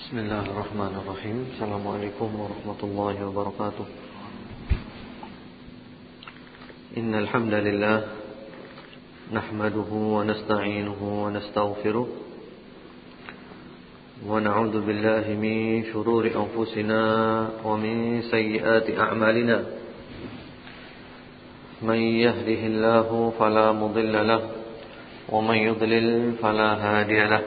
بسم الله الرحمن الرحيم السلام عليكم ورحمة الله وبركاته إن الحمد لله نحمده ونستعينه ونستغفره ونعوذ بالله من شرور أنفسنا ومن سيئات أعمالنا من يهده الله فلا مضل له ومن يضلل فلا هادي له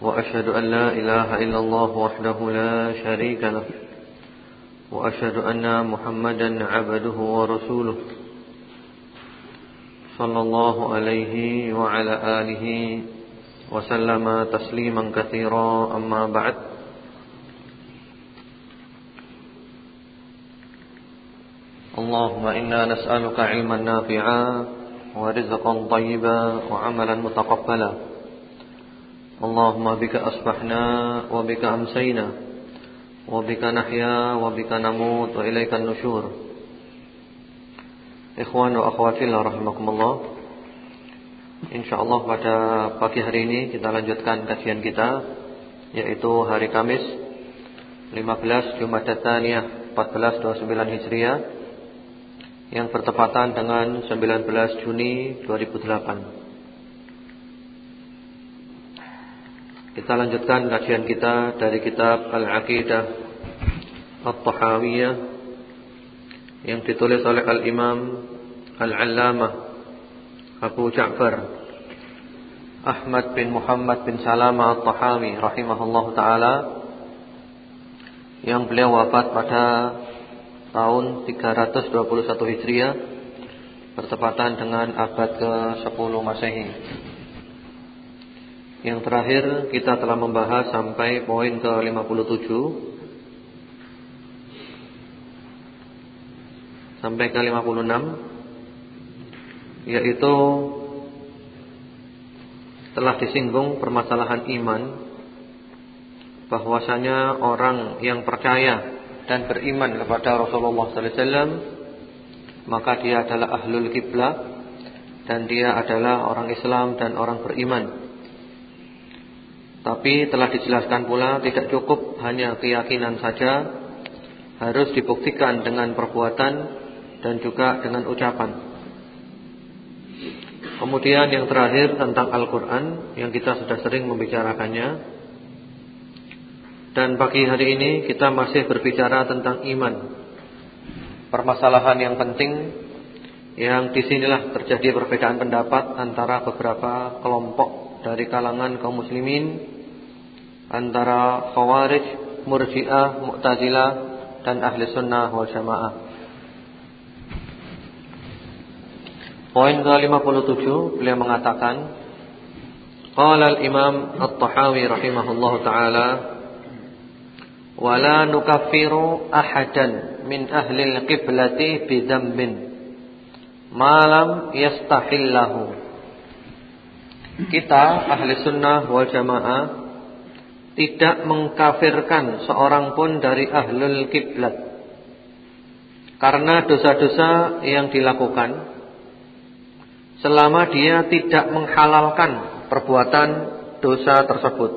وأشهد أن لا إله إلا الله وحده لا شريك له وأشهد أن محمدا عبده ورسوله صلى الله عليه وعلى آله وسلم تسليما كثيرا. أما بعد اللهم إنا نسألك علما نافعا ورزقا طيبا وعملا متقبلا. اللهم بك أصبحنا وبك أمسينا وبك نحيا وبك نموت وإليك النشور Ikhwan wa akhwatillah rahimakumullah InsyaAllah pada pagi hari ini kita lanjutkan kajian kita Yaitu hari Kamis 15 Jumat Taniyah 1429 Hijriah Yang bertepatan dengan 19 Juni 2008 Kita lanjutkan kajian kita dari kitab Al-Aqidah At-Tahawiyah yang ditulis oleh Al-Imam Al-Allamah Abu Ja'far Ahmad bin Muhammad bin Salama At-Tahawi rahimahullah taala yang beliau wafat pada tahun 321 Hijriah bertepatan dengan abad ke-10 Masehi. Yang terakhir kita telah membahas sampai poin ke-57 sampai ke 56 yaitu telah disinggung permasalahan iman bahwasanya orang yang percaya dan beriman kepada Rasulullah sallallahu alaihi wasallam maka dia adalah ahlul kiblah dan dia adalah orang Islam dan orang beriman. Tapi telah dijelaskan pula tidak cukup hanya keyakinan saja, harus dibuktikan dengan perbuatan dan juga dengan ucapan. Kemudian yang terakhir tentang Al-Quran yang kita sudah sering membicarakannya. Dan pagi hari ini kita masih berbicara tentang iman. Permasalahan yang penting yang di sinilah terjadi perbedaan pendapat antara beberapa kelompok dari kalangan kaum muslimin antara Khawarij, Murji'ah, Mu'tazilah dan Ahli Sunnah wal Jamaah. Poin ke-57 beliau mengatakan Qala al-Imam At-Tahawi rahimahullahu taala wala nukaffiru ahadan min ahli al-qiblati bi dhanbin ma lam yastahillahu Kita ahli sunnah wal jamaah tidak mengkafirkan seorang pun dari ahlul kiblat karena dosa-dosa yang dilakukan selama dia tidak menghalalkan perbuatan dosa tersebut.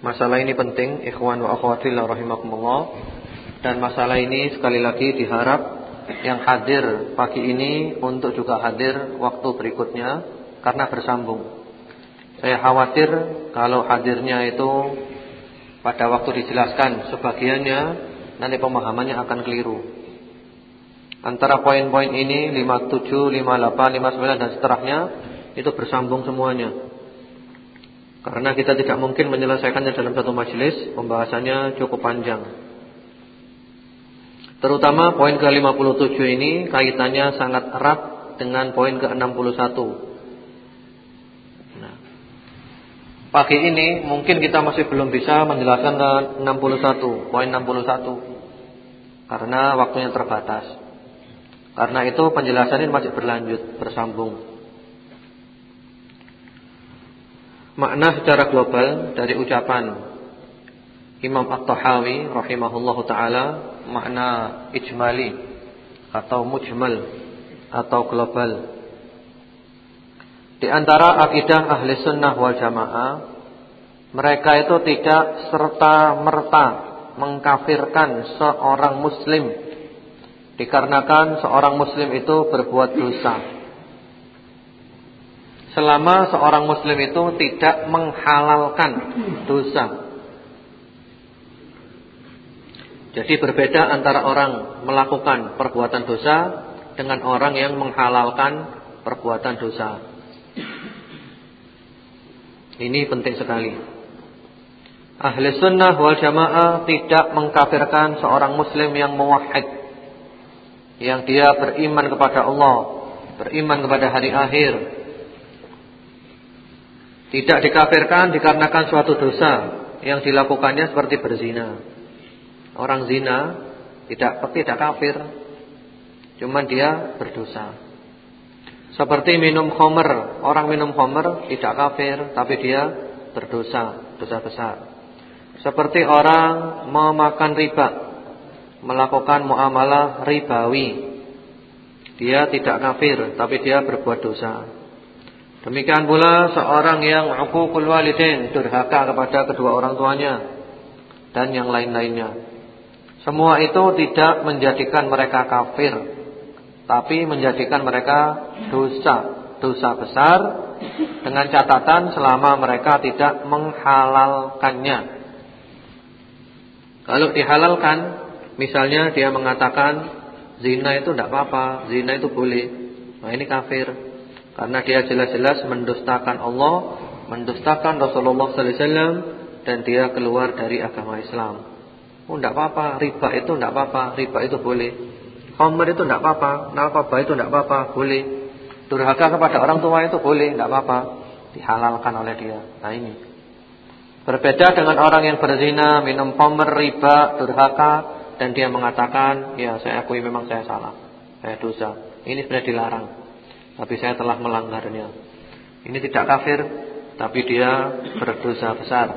Masalah ini penting, ikhwan wa akhwati rahimakumullah. Dan masalah ini sekali lagi diharap yang hadir pagi ini untuk juga hadir waktu berikutnya karena bersambung. Saya khawatir kalau hadirnya itu pada waktu dijelaskan sebagiannya nanti pemahamannya akan keliru. Antara poin-poin ini 57, 58, 59 dan seterusnya itu bersambung semuanya. Karena kita tidak mungkin menyelesaikannya dalam satu majelis, pembahasannya cukup panjang. Terutama poin ke-57 ini kaitannya sangat erat dengan poin ke-61. Nah, pagi ini mungkin kita masih belum bisa menjelaskan ke 61, poin 61. Karena waktunya terbatas. Karena itu penjelasan ini masih berlanjut, bersambung. Makna secara global dari ucapan Imam At-Tahawi rahimahullahu taala makna ijmali atau mujmal atau global. Di antara akidah ahli sunnah wal jamaah Mereka itu tidak serta-merta mengkafirkan seorang muslim dikarenakan seorang muslim itu berbuat dosa. Selama seorang muslim itu tidak menghalalkan dosa. Jadi berbeda antara orang melakukan perbuatan dosa dengan orang yang menghalalkan perbuatan dosa. Ini penting sekali. Ahli sunnah wal jamaah tidak mengkafirkan seorang muslim yang muwahhid. Yang dia beriman kepada Allah, beriman kepada hari akhir. Tidak dikafirkan dikarenakan suatu dosa yang dilakukannya seperti berzina. Orang zina tidak tidak kafir. Cuman dia berdosa. Seperti minum khamr, orang minum khamr tidak kafir tapi dia berdosa, dosa besar. Seperti orang memakan riba, melakukan muamalah ribawi. Dia tidak kafir tapi dia berbuat dosa. Demikian pula seorang yang uququl walidain, durhaka kepada kedua orang tuanya dan yang lain-lainnya. Semua itu tidak menjadikan mereka kafir tapi menjadikan mereka dosa, dosa besar dengan catatan selama mereka tidak menghalalkannya. Kalau dihalalkan, misalnya dia mengatakan zina itu tidak apa-apa, zina itu boleh. Nah ini kafir karena dia jelas-jelas mendustakan Allah, mendustakan Rasulullah sallallahu alaihi wasallam dan dia keluar dari agama Islam. Oh tidak apa-apa, riba itu tidak apa-apa, riba itu boleh. Khamr itu tidak apa-apa, narkoba itu tidak apa-apa, boleh. Durhaka kepada orang tua itu boleh, tidak apa-apa, dihalalkan oleh dia. Nah ini. Berbeda dengan orang yang berzina, minum khamr, riba, durhaka dan dia mengatakan, "Ya, saya akui memang saya salah. Saya dosa." Ini sebenarnya dilarang. Tapi saya telah melanggarnya. Ini tidak kafir, tapi dia berdosa besar.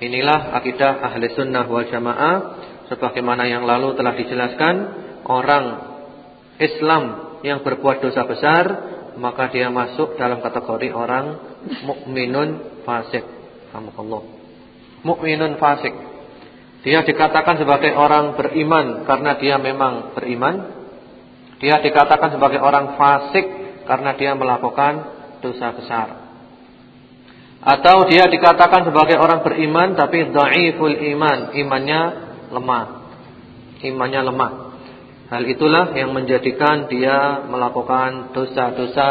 Inilah akidah ahli sunnah wal jamaah sebagaimana yang lalu telah dijelaskan orang Islam yang berbuat dosa besar maka dia masuk dalam kategori orang mukminun fasik. Alhamdulillah. Mukminun fasik. Dia dikatakan sebagai orang beriman karena dia memang beriman. Dia dikatakan sebagai orang fasik karena dia melakukan dosa besar. Atau dia dikatakan sebagai orang beriman tapi dhaiful iman, imannya lemah. Imannya lemah. Hal itulah yang menjadikan dia melakukan dosa-dosa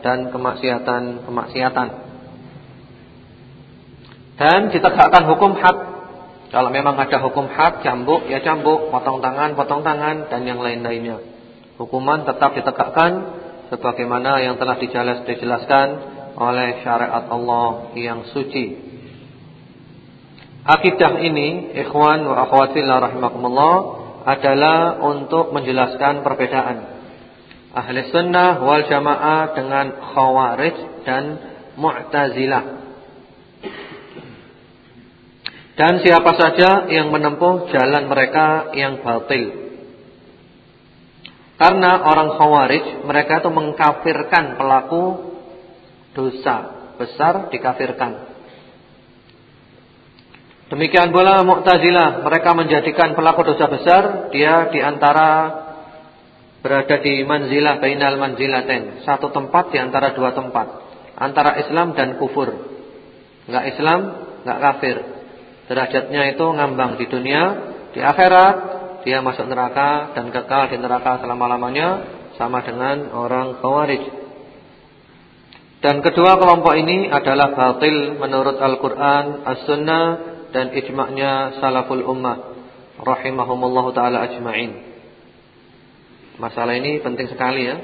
dan kemaksiatan-kemaksiatan. Dan ditegakkan hukum had. Kalau memang ada hukum had, cambuk ya cambuk, potong tangan, potong tangan dan yang lain-lainnya. Hukuman tetap ditegakkan sebagaimana yang telah dijelaskan oleh syariat Allah yang suci. Akidah ini, ikhwan wa akhwat fillah rahimakumullah, adalah untuk menjelaskan perbedaan ahli sunnah wal jamaah dengan khawarij dan mu'tazilah. Dan siapa saja yang menempuh jalan mereka yang batil. Karena orang khawarij mereka itu mengkafirkan pelaku dosa besar dikafirkan. Demikian pula Mu'tazilah, mereka menjadikan pelaku dosa besar dia di antara berada di manzilah bainal manzilatain, satu tempat di antara dua tempat, antara Islam dan kufur. Enggak Islam, enggak kafir. Derajatnya itu ngambang di dunia, di akhirat dia masuk neraka dan kekal di neraka selama-lamanya sama dengan orang Khawarij. Dan kedua kelompok ini adalah batil menurut Al-Qur'an, As-Sunnah dan ijma'nya salaful ummah rahimahumullah taala ajma'in. Masalah ini penting sekali ya.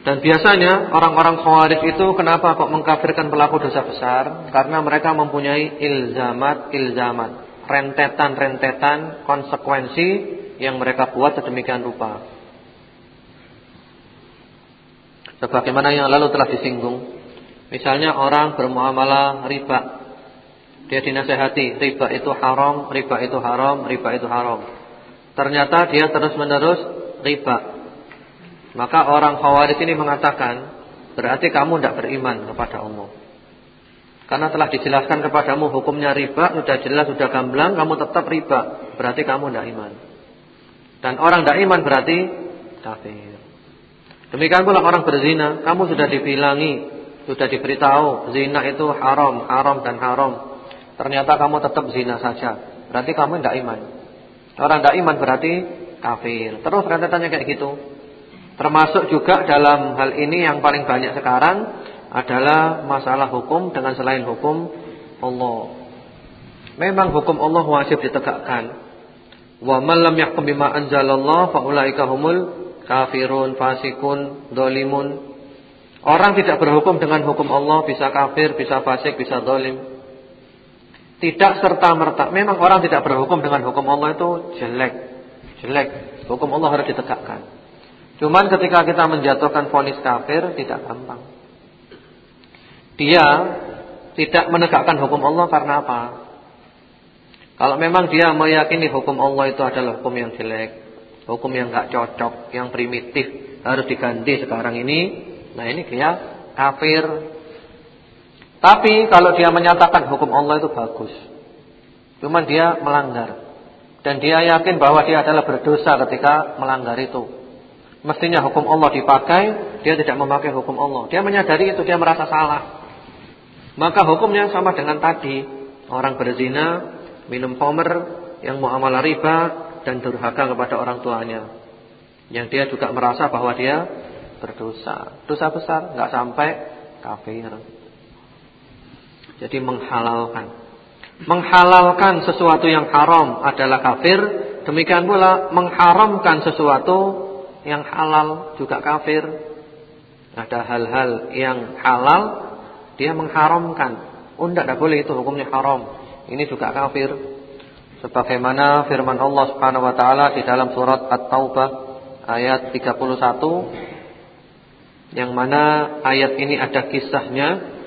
Dan biasanya orang-orang khawarij itu kenapa kok mengkafirkan pelaku dosa besar? Karena mereka mempunyai ilzamat-ilzamat, rentetan-rentetan konsekuensi yang mereka buat sedemikian rupa. Sebagaimana yang lalu telah disinggung. Misalnya orang bermuamalah riba dia dinasehati, riba itu haram, riba itu haram, riba itu haram. Ternyata dia terus-menerus riba. Maka orang Khawarij ini mengatakan, berarti kamu tidak beriman kepada Allah. Karena telah dijelaskan kepadamu hukumnya riba, sudah jelas, sudah gamblang, kamu tetap riba. Berarti kamu tidak iman. Dan orang tidak iman berarti kafir. Demikian pula orang berzina, kamu sudah dibilangi, sudah diberitahu zina itu haram, haram dan haram. Ternyata kamu tetap zina saja. Berarti kamu tidak iman. Orang tidak iman berarti kafir. Terus rentetannya kayak gitu. Termasuk juga dalam hal ini yang paling banyak sekarang adalah masalah hukum dengan selain hukum Allah. Memang hukum Allah wajib ditegakkan. Wa man lam yahkum bima anzalallah fa ulaika humul kafirun, fasikun, dolimun. Orang tidak berhukum dengan hukum Allah bisa kafir, bisa fasik, bisa dolim. Tidak serta merta. Memang orang tidak berhukum dengan hukum Allah itu jelek, jelek. Hukum Allah harus ditegakkan. Cuman ketika kita menjatuhkan vonis kafir tidak gampang. Dia tidak menegakkan hukum Allah karena apa? Kalau memang dia meyakini hukum Allah itu adalah hukum yang jelek, hukum yang enggak cocok, yang primitif, harus diganti sekarang ini, nah ini dia kafir. Tapi kalau dia menyatakan hukum Allah itu bagus, cuman dia melanggar dan dia yakin bahwa dia adalah berdosa ketika melanggar itu. Mestinya hukum Allah dipakai, dia tidak memakai hukum Allah. Dia menyadari itu, dia merasa salah. Maka hukumnya sama dengan tadi. Orang berzina, minum homer, yang muamalah riba dan durhaka kepada orang tuanya. Yang dia juga merasa bahwa dia berdosa. Dosa besar, nggak sampai kafir. Jadi menghalalkan. Menghalalkan sesuatu yang haram adalah kafir. Demikian pula mengharamkan sesuatu yang halal juga kafir. Ada hal-hal yang halal dia mengharamkan. Oh tidak, boleh itu hukumnya haram. Ini juga kafir. Sebagaimana firman Allah Subhanahu wa taala di dalam surat At-Taubah ayat 31 yang mana ayat ini ada kisahnya.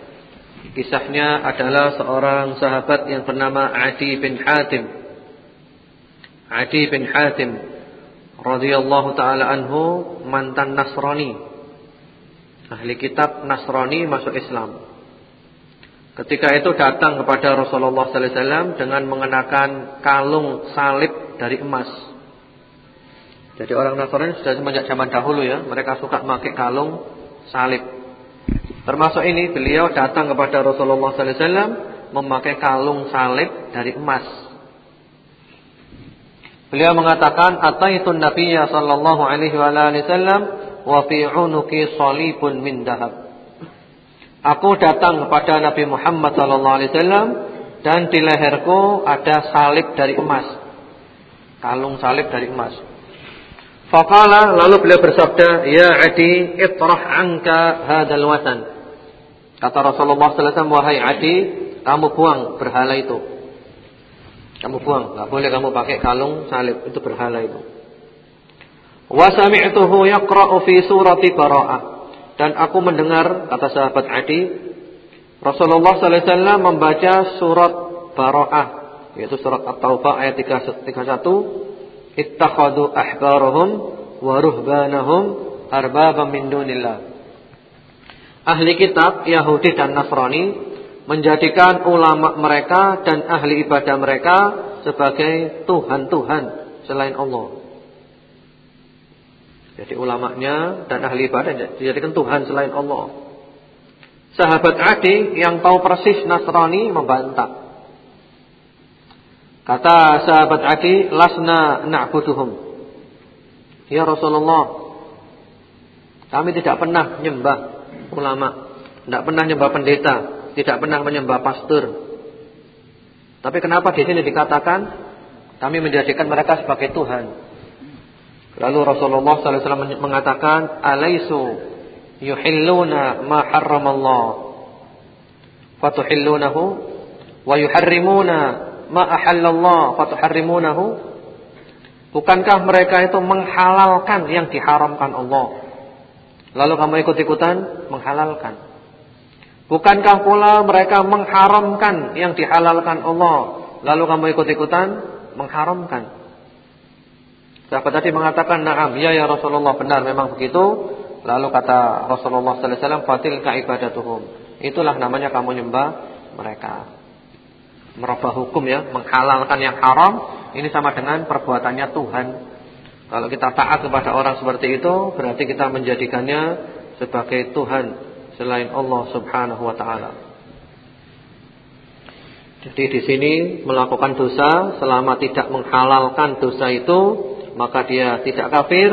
Kisahnya adalah seorang sahabat yang bernama Adi bin Hatim. Adi bin Hatim radhiyallahu taala anhu mantan Nasrani. Ahli kitab Nasrani masuk Islam. Ketika itu datang kepada Rasulullah sallallahu alaihi wasallam dengan mengenakan kalung salib dari emas. Jadi orang Nasrani sudah semenjak zaman dahulu ya, mereka suka memakai kalung salib. Termasuk ini beliau datang kepada Rasulullah sallallahu alaihi wasallam memakai kalung salib dari emas. Beliau mengatakan ataitun nabiyya sallallahu alaihi wasallam wa fi unuki salibun min dahab. Aku datang kepada Nabi Muhammad sallallahu alaihi wasallam dan di leherku ada salib dari emas. Kalung salib dari emas. Faqala lalu beliau bersabda, "Ya Adi, itrah anka hadzal watan." Kata Rasulullah wasallam, "Wahai Adi, kamu buang berhala itu." Kamu buang, enggak boleh kamu pakai kalung salib, itu berhala itu. Wa sami'tuhu yaqra'u fi surati Bara'ah. Dan aku mendengar kata sahabat Adi Rasulullah sallallahu alaihi wasallam membaca surat Bara'ah yaitu surat At-Taubah ayat 31 ittakhadhu ahbarahum wa ruhbanahum min dunillah Ahli kitab Yahudi dan Nasrani menjadikan ulama mereka dan ahli ibadah mereka sebagai tuhan-tuhan selain Allah. Jadi ulamanya dan ahli ibadah dijadikan Tuhan selain Allah. Sahabat Adi yang tahu persis Nasrani membantah. Kata sahabat Adi, "Lasna na'buduhum." Ya Rasulullah, kami tidak pernah menyembah ulama, tidak pernah menyembah pendeta, tidak pernah menyembah pastor. Tapi kenapa di sini dikatakan kami menjadikan mereka sebagai Tuhan? Lalu Rasulullah SAW mengatakan, "Alaisu yuhilluna ma harramallah fatuhillunahu wa yuharrimuna ma ahallallah fatuharrimunahu?" Bukankah mereka itu menghalalkan yang diharamkan Allah? Lalu kamu ikut-ikutan menghalalkan. Bukankah pula mereka mengharamkan yang dihalalkan Allah? Lalu kamu ikut-ikutan mengharamkan. Sahabat tadi mengatakan, "Na'am, ya ya Rasulullah, benar memang begitu." Lalu kata Rasulullah sallallahu alaihi wasallam. Itulah namanya kamu nyembah mereka. Merubah hukum ya, menghalalkan yang haram ini sama dengan perbuatannya Tuhan. Kalau kita taat kepada orang seperti itu, berarti kita menjadikannya sebagai Tuhan selain Allah Subhanahu wa taala. Jadi di sini melakukan dosa selama tidak menghalalkan dosa itu, maka dia tidak kafir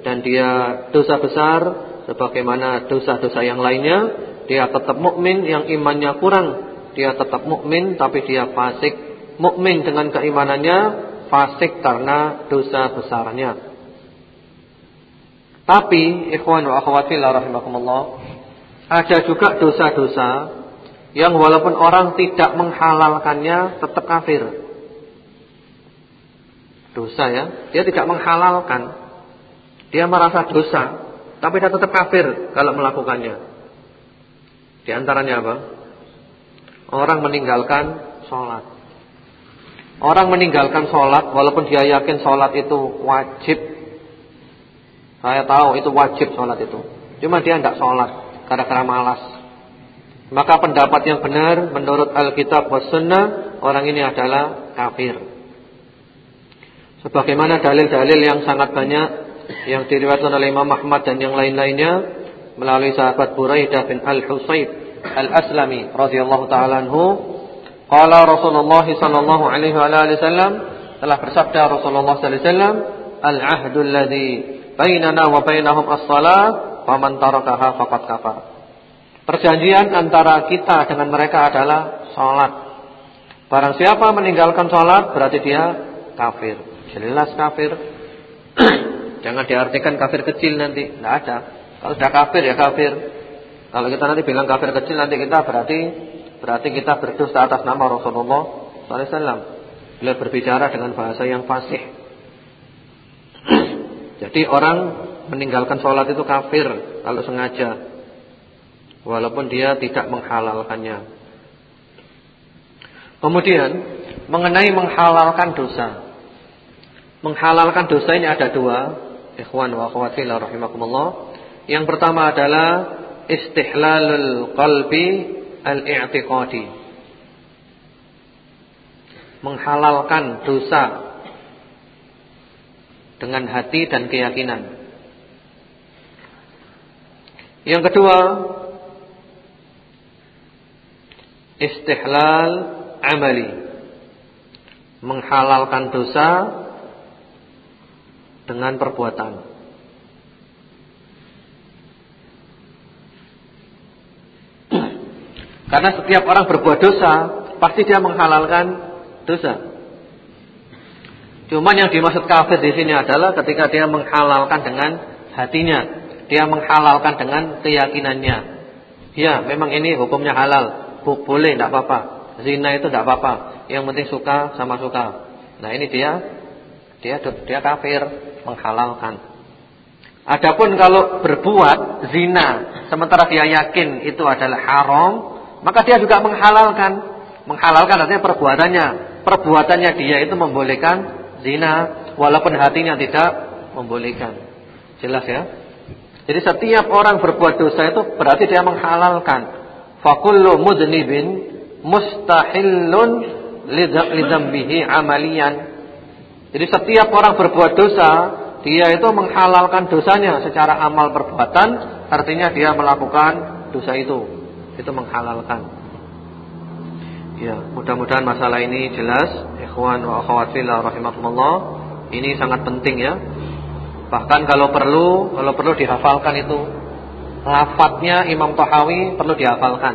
dan dia dosa besar sebagaimana dosa-dosa yang lainnya dia tetap mukmin yang imannya kurang, dia tetap mukmin tapi dia fasik. Mukmin dengan keimanannya, fasik karena dosa besarnya. Tapi ikhwan wa akhwat fillah rahimakumullah, ada juga dosa-dosa yang walaupun orang tidak menghalalkannya tetap kafir. Dosa ya, dia tidak menghalalkan. Dia merasa dosa, tapi dia tetap kafir kalau melakukannya. Di antaranya apa? Orang meninggalkan sholat. Orang meninggalkan sholat walaupun dia yakin sholat itu wajib. Saya tahu itu wajib sholat itu. Cuma dia tidak sholat karena malas. Maka pendapat yang benar menurut Alkitab was sunnah orang ini adalah kafir. Sebagaimana dalil-dalil yang sangat banyak yang diriwayatkan oleh Imam Ahmad dan yang lain-lainnya melalui sahabat Buraidah bin Al-Husayb Al-Aslami radhiyallahu taala anhu qala Rasulullah sallallahu alaihi wasallam telah bersabda Rasulullah sallallahu alaihi wasallam al-ahdu alladhi bainana wa bainahum as-salat wa man tarakaha faqad kafar Perjanjian antara kita dengan mereka adalah salat. Barang siapa meninggalkan salat berarti dia kafir. Jelas kafir. Jangan diartikan kafir kecil nanti, tidak ada. Kalau sudah kafir ya kafir. Kalau kita nanti bilang kafir kecil nanti kita berarti berarti kita berdusta atas nama Rasulullah SAW. Beliau berbicara dengan bahasa yang fasih. Jadi orang meninggalkan sholat itu kafir kalau sengaja, walaupun dia tidak menghalalkannya. Kemudian mengenai menghalalkan dosa, menghalalkan dosa ini ada dua, ikhwan wa akhwati rahimakumullah. Yang pertama adalah istihlalul qalbi al-i'tiqadi. Menghalalkan dosa dengan hati dan keyakinan. Yang kedua, istihlal amali. Menghalalkan dosa dengan perbuatan. Karena setiap orang berbuat dosa, pasti dia menghalalkan dosa. Cuma yang dimaksud kafir di sini adalah ketika dia menghalalkan dengan hatinya, dia menghalalkan dengan keyakinannya. Ya, memang ini hukumnya halal, boleh, tidak apa-apa. Zina itu tidak apa-apa. Yang penting suka sama suka. Nah ini dia, dia dia kafir, menghalalkan. Adapun kalau berbuat zina, sementara dia yakin itu adalah haram, maka dia juga menghalalkan. Menghalalkan artinya perbuatannya. Perbuatannya dia itu membolehkan zina walaupun hatinya tidak membolehkan. Jelas ya? Jadi setiap orang berbuat dosa itu berarti dia menghalalkan. Fakullu mudnibin mustahillun lidzambihi amalian. Jadi setiap orang berbuat dosa, dia itu menghalalkan dosanya secara amal perbuatan, artinya dia melakukan dosa itu itu menghalalkan. Ya, mudah-mudahan masalah ini jelas. Ikhwan wa akhwat fillah rahimakumullah. Ini sangat penting ya. Bahkan kalau perlu, kalau perlu dihafalkan itu. Lafadznya Imam Tahawi perlu dihafalkan.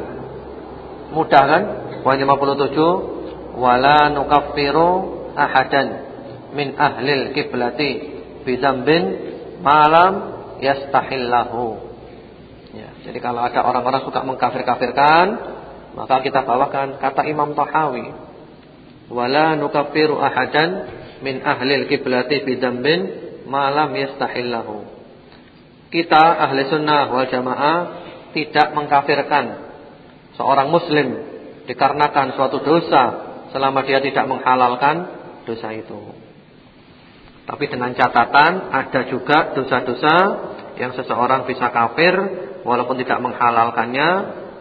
Mudah kan? Poin 57, wala nukaffiru ahadan min ahlil kiblati bidzambin malam yastahillahu. Jadi kalau ada orang-orang suka mengkafir-kafirkan, maka kita bawakan kata Imam Tahawi. Wala nukaffiru ahadan min ahlil kiblati bidambin malam yastahillahu. Kita ahli sunnah wal jamaah tidak mengkafirkan seorang muslim dikarenakan suatu dosa selama dia tidak menghalalkan dosa itu. Tapi dengan catatan ada juga dosa-dosa yang seseorang bisa kafir walaupun tidak menghalalkannya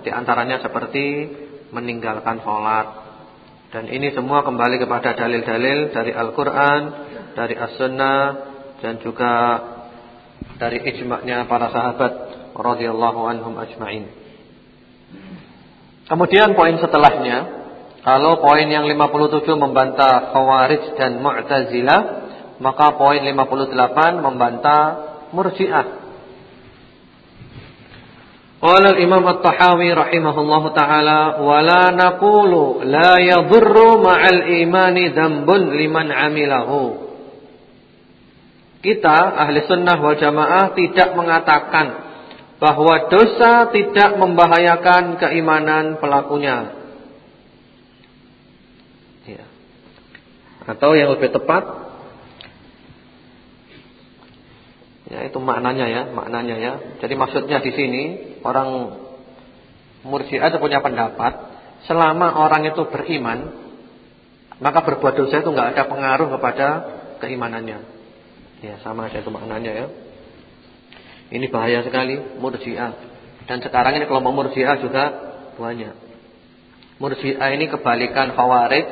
di antaranya seperti meninggalkan sholat. Dan ini semua kembali kepada dalil-dalil dari Al-Quran, dari As-Sunnah, dan juga dari ijma'nya para sahabat radhiyallahu anhum ajma'in. Kemudian poin setelahnya, kalau poin yang 57 membantah Khawarij dan Mu'tazilah, maka poin 58 membantah Murji'ah. Qala al-Imam At-Tahawi rahimahullahu taala wala naqulu la yadhurru ma'al imani dhanbun liman 'amilahu. Kita ahli sunnah wal jamaah tidak mengatakan bahwa dosa tidak membahayakan keimanan pelakunya. Ya. Atau yang lebih tepat Ya, itu maknanya ya, maknanya ya. Jadi maksudnya di sini orang Murji'ah itu punya pendapat, selama orang itu beriman, maka berbuat dosa itu enggak ada pengaruh kepada keimanannya. Ya, sama aja itu maknanya ya. Ini bahaya sekali Murji'ah. Dan sekarang ini kelompok Murji'ah juga banyak. Murji'ah ini kebalikan Khawarij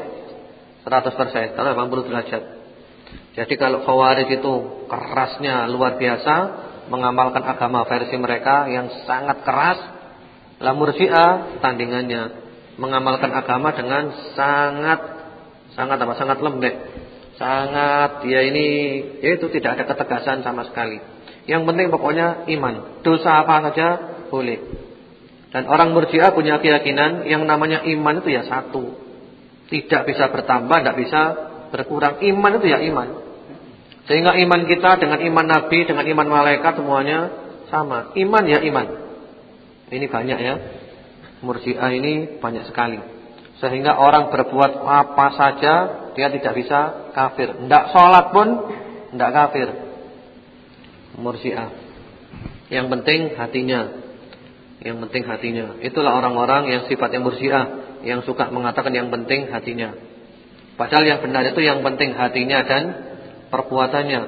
100%, 80 derajat. Jadi kalau Khawarij itu kerasnya luar biasa, mengamalkan agama versi mereka yang sangat keras, la Murji'ah tandingannya mengamalkan agama dengan sangat sangat apa? Sangat lembek. Sangat dia ini yaitu tidak ada ketegasan sama sekali. Yang penting pokoknya iman. Dosa apa saja boleh. Dan orang Murji'ah punya keyakinan yang namanya iman itu ya satu. Tidak bisa bertambah, tidak bisa berkurang. Iman itu ya iman. Sehingga iman kita dengan iman Nabi, dengan iman malaikat semuanya sama. Iman ya iman. Ini banyak ya. Murji'ah ini banyak sekali. Sehingga orang berbuat apa saja dia tidak bisa kafir. Tidak sholat pun tidak kafir. Murji'ah. Yang penting hatinya. Yang penting hatinya. Itulah orang-orang yang sifatnya murji'ah. Yang suka mengatakan yang penting hatinya. Padahal yang benar itu yang penting hatinya dan perbuatannya.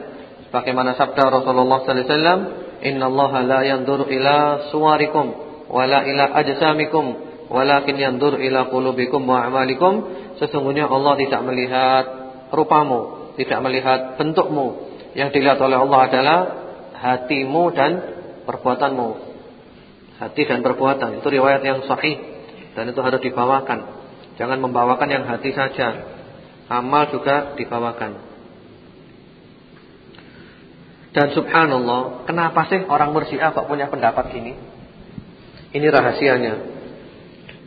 Bagaimana sabda Rasulullah sallallahu alaihi wasallam, "Innallaha la yanzuru ila suwarikum wala ila ajsamikum, walakin yanzuru ila qulubikum wa a'malikum." Sesungguhnya Allah tidak melihat rupamu, tidak melihat bentukmu. Yang dilihat oleh Allah adalah hatimu dan perbuatanmu. Hati dan perbuatan itu riwayat yang sahih dan itu harus dibawakan. Jangan membawakan yang hati saja amal juga dibawakan. Dan subhanallah, kenapa sih orang Murji'ah kok punya pendapat ini? Ini rahasianya.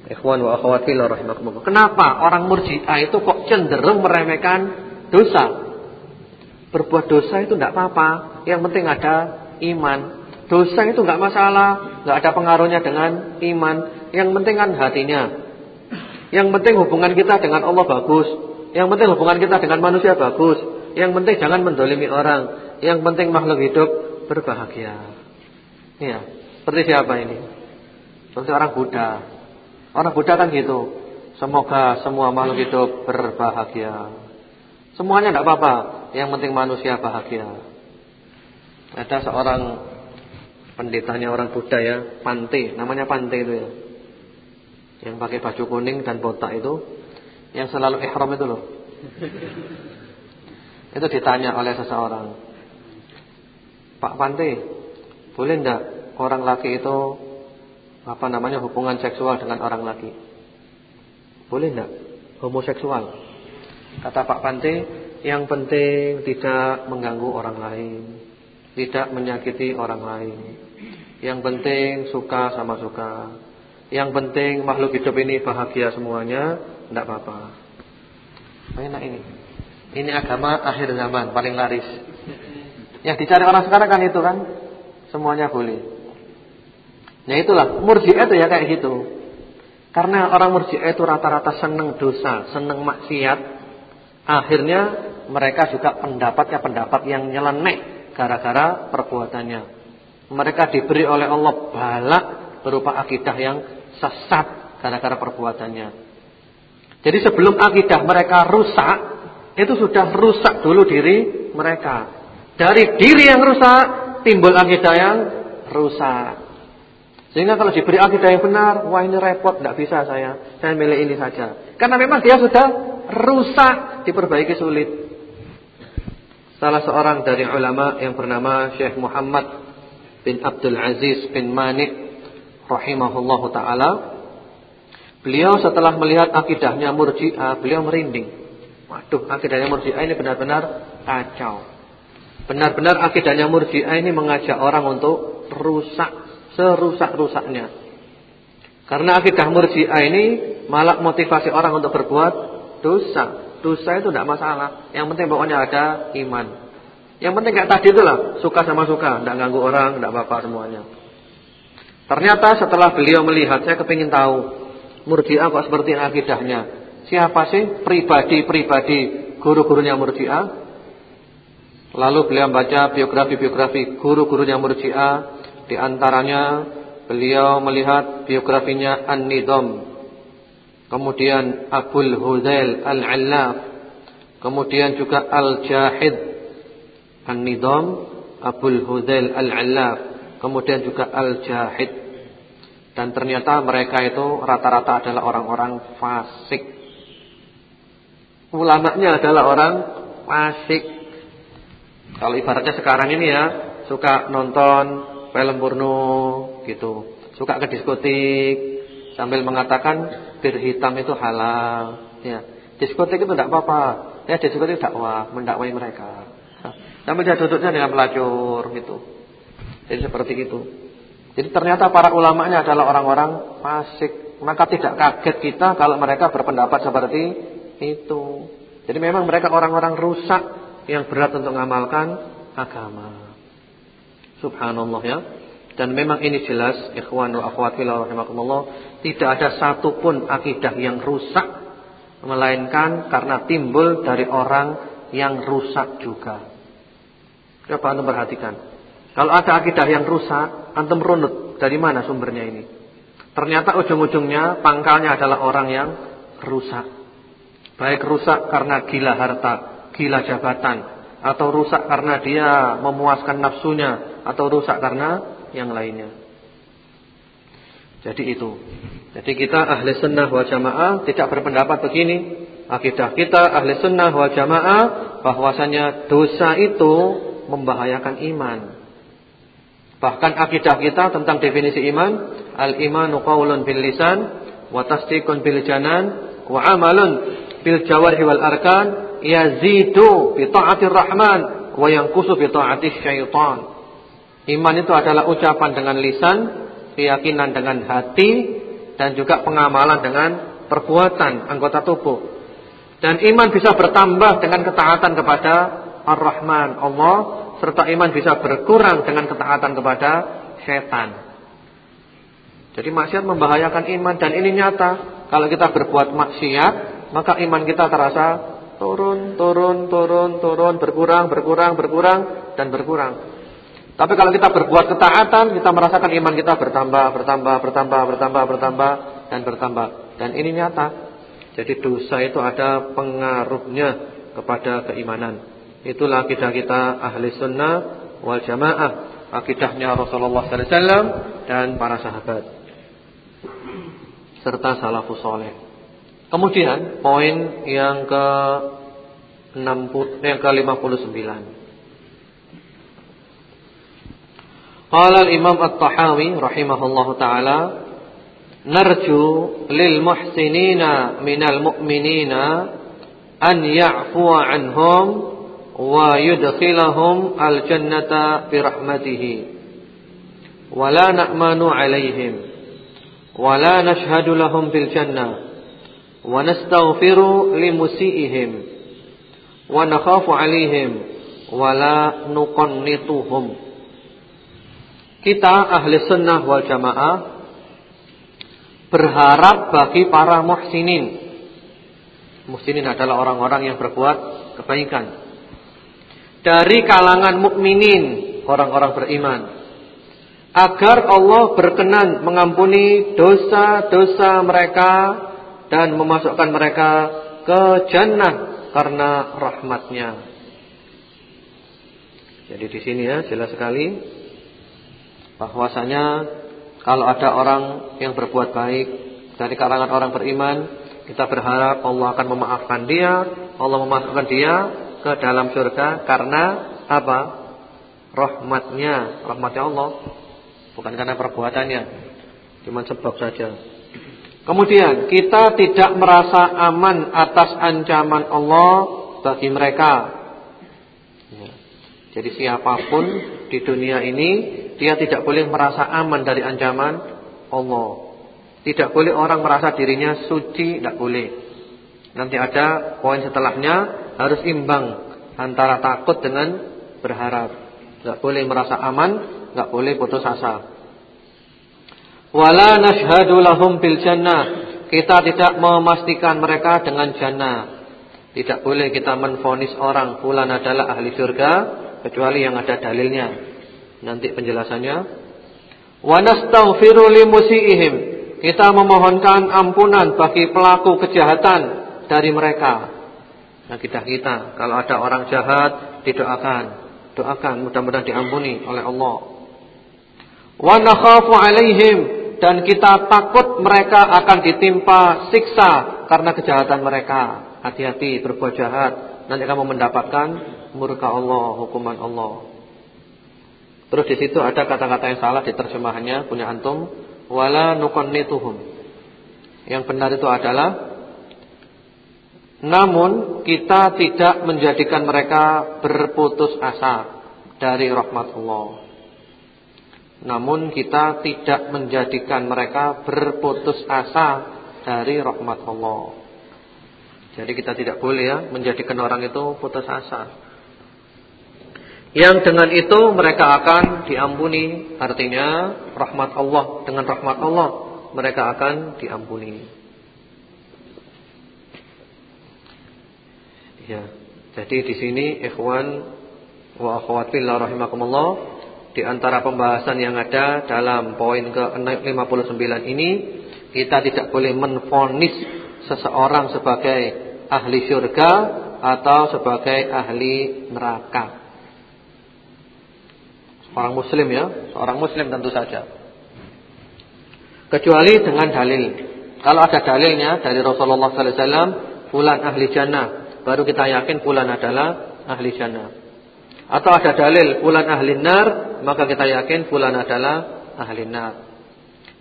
Ikhwan wa akhwat fillah rahimakumullah. Kenapa orang Murji'ah itu kok cenderung meremehkan dosa? Berbuat dosa itu tidak apa-apa, yang penting ada iman. Dosa itu enggak masalah, enggak ada pengaruhnya dengan iman. Yang penting kan hatinya. Yang penting hubungan kita dengan Allah bagus. Yang penting hubungan kita dengan manusia bagus. Yang penting jangan mendolimi orang. Yang penting makhluk hidup berbahagia. Iya. Seperti siapa ini? Seperti orang Buddha. Orang Buddha kan gitu. Semoga semua makhluk hidup berbahagia. Semuanya tidak apa-apa. Yang penting manusia bahagia. Ada seorang pendetanya orang Buddha ya, Pante, namanya Pante itu ya. Yang pakai baju kuning dan botak itu yang selalu ihram itu loh. Itu ditanya oleh seseorang. Pak Pante, boleh enggak orang laki itu apa namanya hubungan seksual dengan orang laki? Boleh enggak? Homoseksual. Kata Pak Pante, yang penting tidak mengganggu orang lain, tidak menyakiti orang lain. Yang penting suka sama suka. Yang penting makhluk hidup ini bahagia semuanya tidak apa-apa. Enak ini. Ini agama akhir zaman paling laris. Yang dicari orang sekarang kan itu kan semuanya boleh. Nah itulah murji'ah itu ya kayak gitu. Karena orang murji'ah itu rata-rata seneng dosa, seneng maksiat. Akhirnya mereka juga pendapatnya pendapat yang nyeleneh gara-gara perbuatannya. Mereka diberi oleh Allah balak berupa akidah yang sesat gara-gara perbuatannya. Jadi sebelum akidah mereka rusak, itu sudah rusak dulu diri mereka. Dari diri yang rusak, timbul akidah yang rusak. Sehingga kalau diberi akidah yang benar, wah ini repot, tidak bisa saya. Saya milih ini saja. Karena memang dia sudah rusak, diperbaiki sulit. Salah seorang dari ulama yang bernama Syekh Muhammad bin Abdul Aziz bin Manik rahimahullahu taala, beliau setelah melihat akidahnya Murji'ah, beliau merinding. Waduh, akidahnya Murji'ah ini benar-benar kacau. Benar-benar akidahnya Murji'ah ini mengajak orang untuk rusak serusak-rusaknya. Karena akidah murji'ah ini malah motivasi orang untuk berbuat dosa. Dosa itu tidak masalah. Yang penting pokoknya ada iman. Yang penting kayak tadi itulah, suka sama suka, tidak ganggu orang, tidak apa-apa semuanya. Ternyata setelah beliau melihat, saya kepingin tahu murji'ah kok seperti akidahnya. Siapa sih pribadi-pribadi guru-gurunya murji'ah? Lalu beliau baca biografi-biografi guru-gurunya murji'ah di antaranya beliau melihat biografinya An-Nidham. Kemudian Abul Huzail Al-Allaf. Kemudian juga Al-Jahid An-Nidham, Abul Huzail Al-Allaf. Kemudian juga Al-Jahid. Dan ternyata mereka itu rata-rata adalah orang-orang fasik. Ulamanya adalah orang fasik. Kalau ibaratnya sekarang ini ya, suka nonton film porno gitu. Suka ke diskotik sambil mengatakan bir hitam itu halal, ya. Diskotik itu tidak apa-apa. Ya diskotik dakwah, mendakwai mereka. Sambil dia duduknya dengan pelacur gitu. Jadi seperti itu. Jadi ternyata para ulamanya adalah orang-orang fasik. Maka tidak kaget kita kalau mereka berpendapat seperti itu. Jadi memang mereka orang-orang rusak yang berat untuk mengamalkan agama. Subhanallah ya. Dan memang ini jelas ikhwan wa akhwat fillah rahimakumullah, tidak ada satupun akidah yang rusak melainkan karena timbul dari orang yang rusak juga. Coba antum perhatikan. Kalau ada akidah yang rusak, antum runut dari mana sumbernya ini? Ternyata ujung-ujungnya pangkalnya adalah orang yang rusak. Baik rusak karena gila harta, gila jabatan, atau rusak karena dia memuaskan nafsunya, atau rusak karena yang lainnya. Jadi itu. Jadi kita ahli sunnah wal jamaah tidak berpendapat begini. Akidah kita ahli sunnah wal jamaah bahwasanya dosa itu membahayakan iman. Bahkan akidah kita tentang definisi iman, al-imanu qaulun bil lisan wa tasdiqun bil janan wa amalun bil jawarhi wal arkan yazidu bi ta'atir rahman wa yanqusu bi ta'atis syaitan. Iman itu adalah ucapan dengan lisan, keyakinan dengan hati, dan juga pengamalan dengan perbuatan anggota tubuh. Dan iman bisa bertambah dengan ketaatan kepada Ar-Rahman Allah, serta iman bisa berkurang dengan ketaatan kepada setan. Jadi maksiat membahayakan iman dan ini nyata. Kalau kita berbuat maksiat, maka iman kita terasa turun, turun, turun, turun, berkurang, berkurang, berkurang dan berkurang. Tapi kalau kita berbuat ketaatan, kita merasakan iman kita bertambah, bertambah, bertambah, bertambah, bertambah dan bertambah. Dan ini nyata. Jadi dosa itu ada pengaruhnya kepada keimanan. Itulah akidah kita ahli sunnah wal jamaah. Akidahnya Rasulullah SAW dan para sahabat. Serta salafus soleh. Kemudian poin yang ke 60, yang ke 59. Qala al-Imam At-Tahawi rahimahullahu taala narju lil muhsinina minal mu'minina an ya'fu anhum wa yudkhilahum al-jannata bi rahmatihi wa la na'manu 'alaihim wa la nashhadu lahum bil jannah wa nastaghfiru limusiihim wa nakhafu 'alaihim wa la nuqannituhum kita ahli sunnah wal jamaah berharap bagi para muhsinin. Muhsinin adalah orang-orang yang berbuat kebaikan. Dari kalangan mukminin, orang-orang beriman. Agar Allah berkenan mengampuni dosa-dosa mereka dan memasukkan mereka ke jannah karena rahmatnya. Jadi di sini ya jelas sekali bahwasanya Kalau ada orang yang berbuat baik dari kalangan orang beriman, kita berharap Allah akan memaafkan dia, Allah memasukkan dia ke dalam surga karena apa? Rahmatnya, rahmatnya Allah, bukan karena perbuatannya. Cuma sebab saja. Kemudian kita tidak merasa aman atas ancaman Allah bagi mereka. Ya. Jadi siapa pun di dunia ini dia tidak boleh merasa aman dari ancaman Allah. Tidak boleh orang merasa dirinya suci, tidak boleh. Nanti ada poin setelahnya harus imbang antara takut dengan berharap. Tidak boleh merasa aman, tidak boleh putus asa. Wala nashhadu lahum bil jannah. Kita tidak memastikan mereka dengan jannah. Tidak boleh kita menfonis orang fulan adalah ahli surga kecuali yang ada dalilnya. Nanti penjelasannya. Wa nastaghfiru limusiihim. Kita memohonkan ampunan bagi pelaku kejahatan dari mereka. Nah, kita kita kalau ada orang jahat didoakan, doakan mudah-mudahan diampuni oleh Allah. Wa nakhafu alaihim dan kita takut mereka akan ditimpa siksa karena kejahatan mereka. Hati-hati berbuat jahat, nanti kamu mendapatkan murka Allah, hukuman Allah. Terus di situ ada kata-kata yang salah di terjemahannya punya antum wala nuqannituhum. Yang benar itu adalah namun kita tidak menjadikan mereka berputus asa dari rahmat Allah. Namun kita tidak menjadikan mereka berputus asa dari rahmat Allah. Jadi kita tidak boleh ya menjadikan orang itu putus asa. Yang dengan itu mereka akan diampuni. Artinya rahmat Allah dengan rahmat Allah mereka akan diampuni. Ya. Jadi di sini ikhwan wa akhwat fillah rahimakumullah di antara pembahasan yang ada dalam poin ke-59 ini kita tidak boleh menfonis seseorang sebagai ahli syurga atau sebagai ahli neraka. Orang muslim ya, seorang muslim tentu saja. Kecuali dengan dalil. Kalau ada dalilnya dari Rasulullah sallallahu alaihi fulan ahli jannah, baru kita yakin fulan adalah ahli jannah. Atau ada dalil fulan ahli nar, maka kita yakin fulan adalah ahli nar.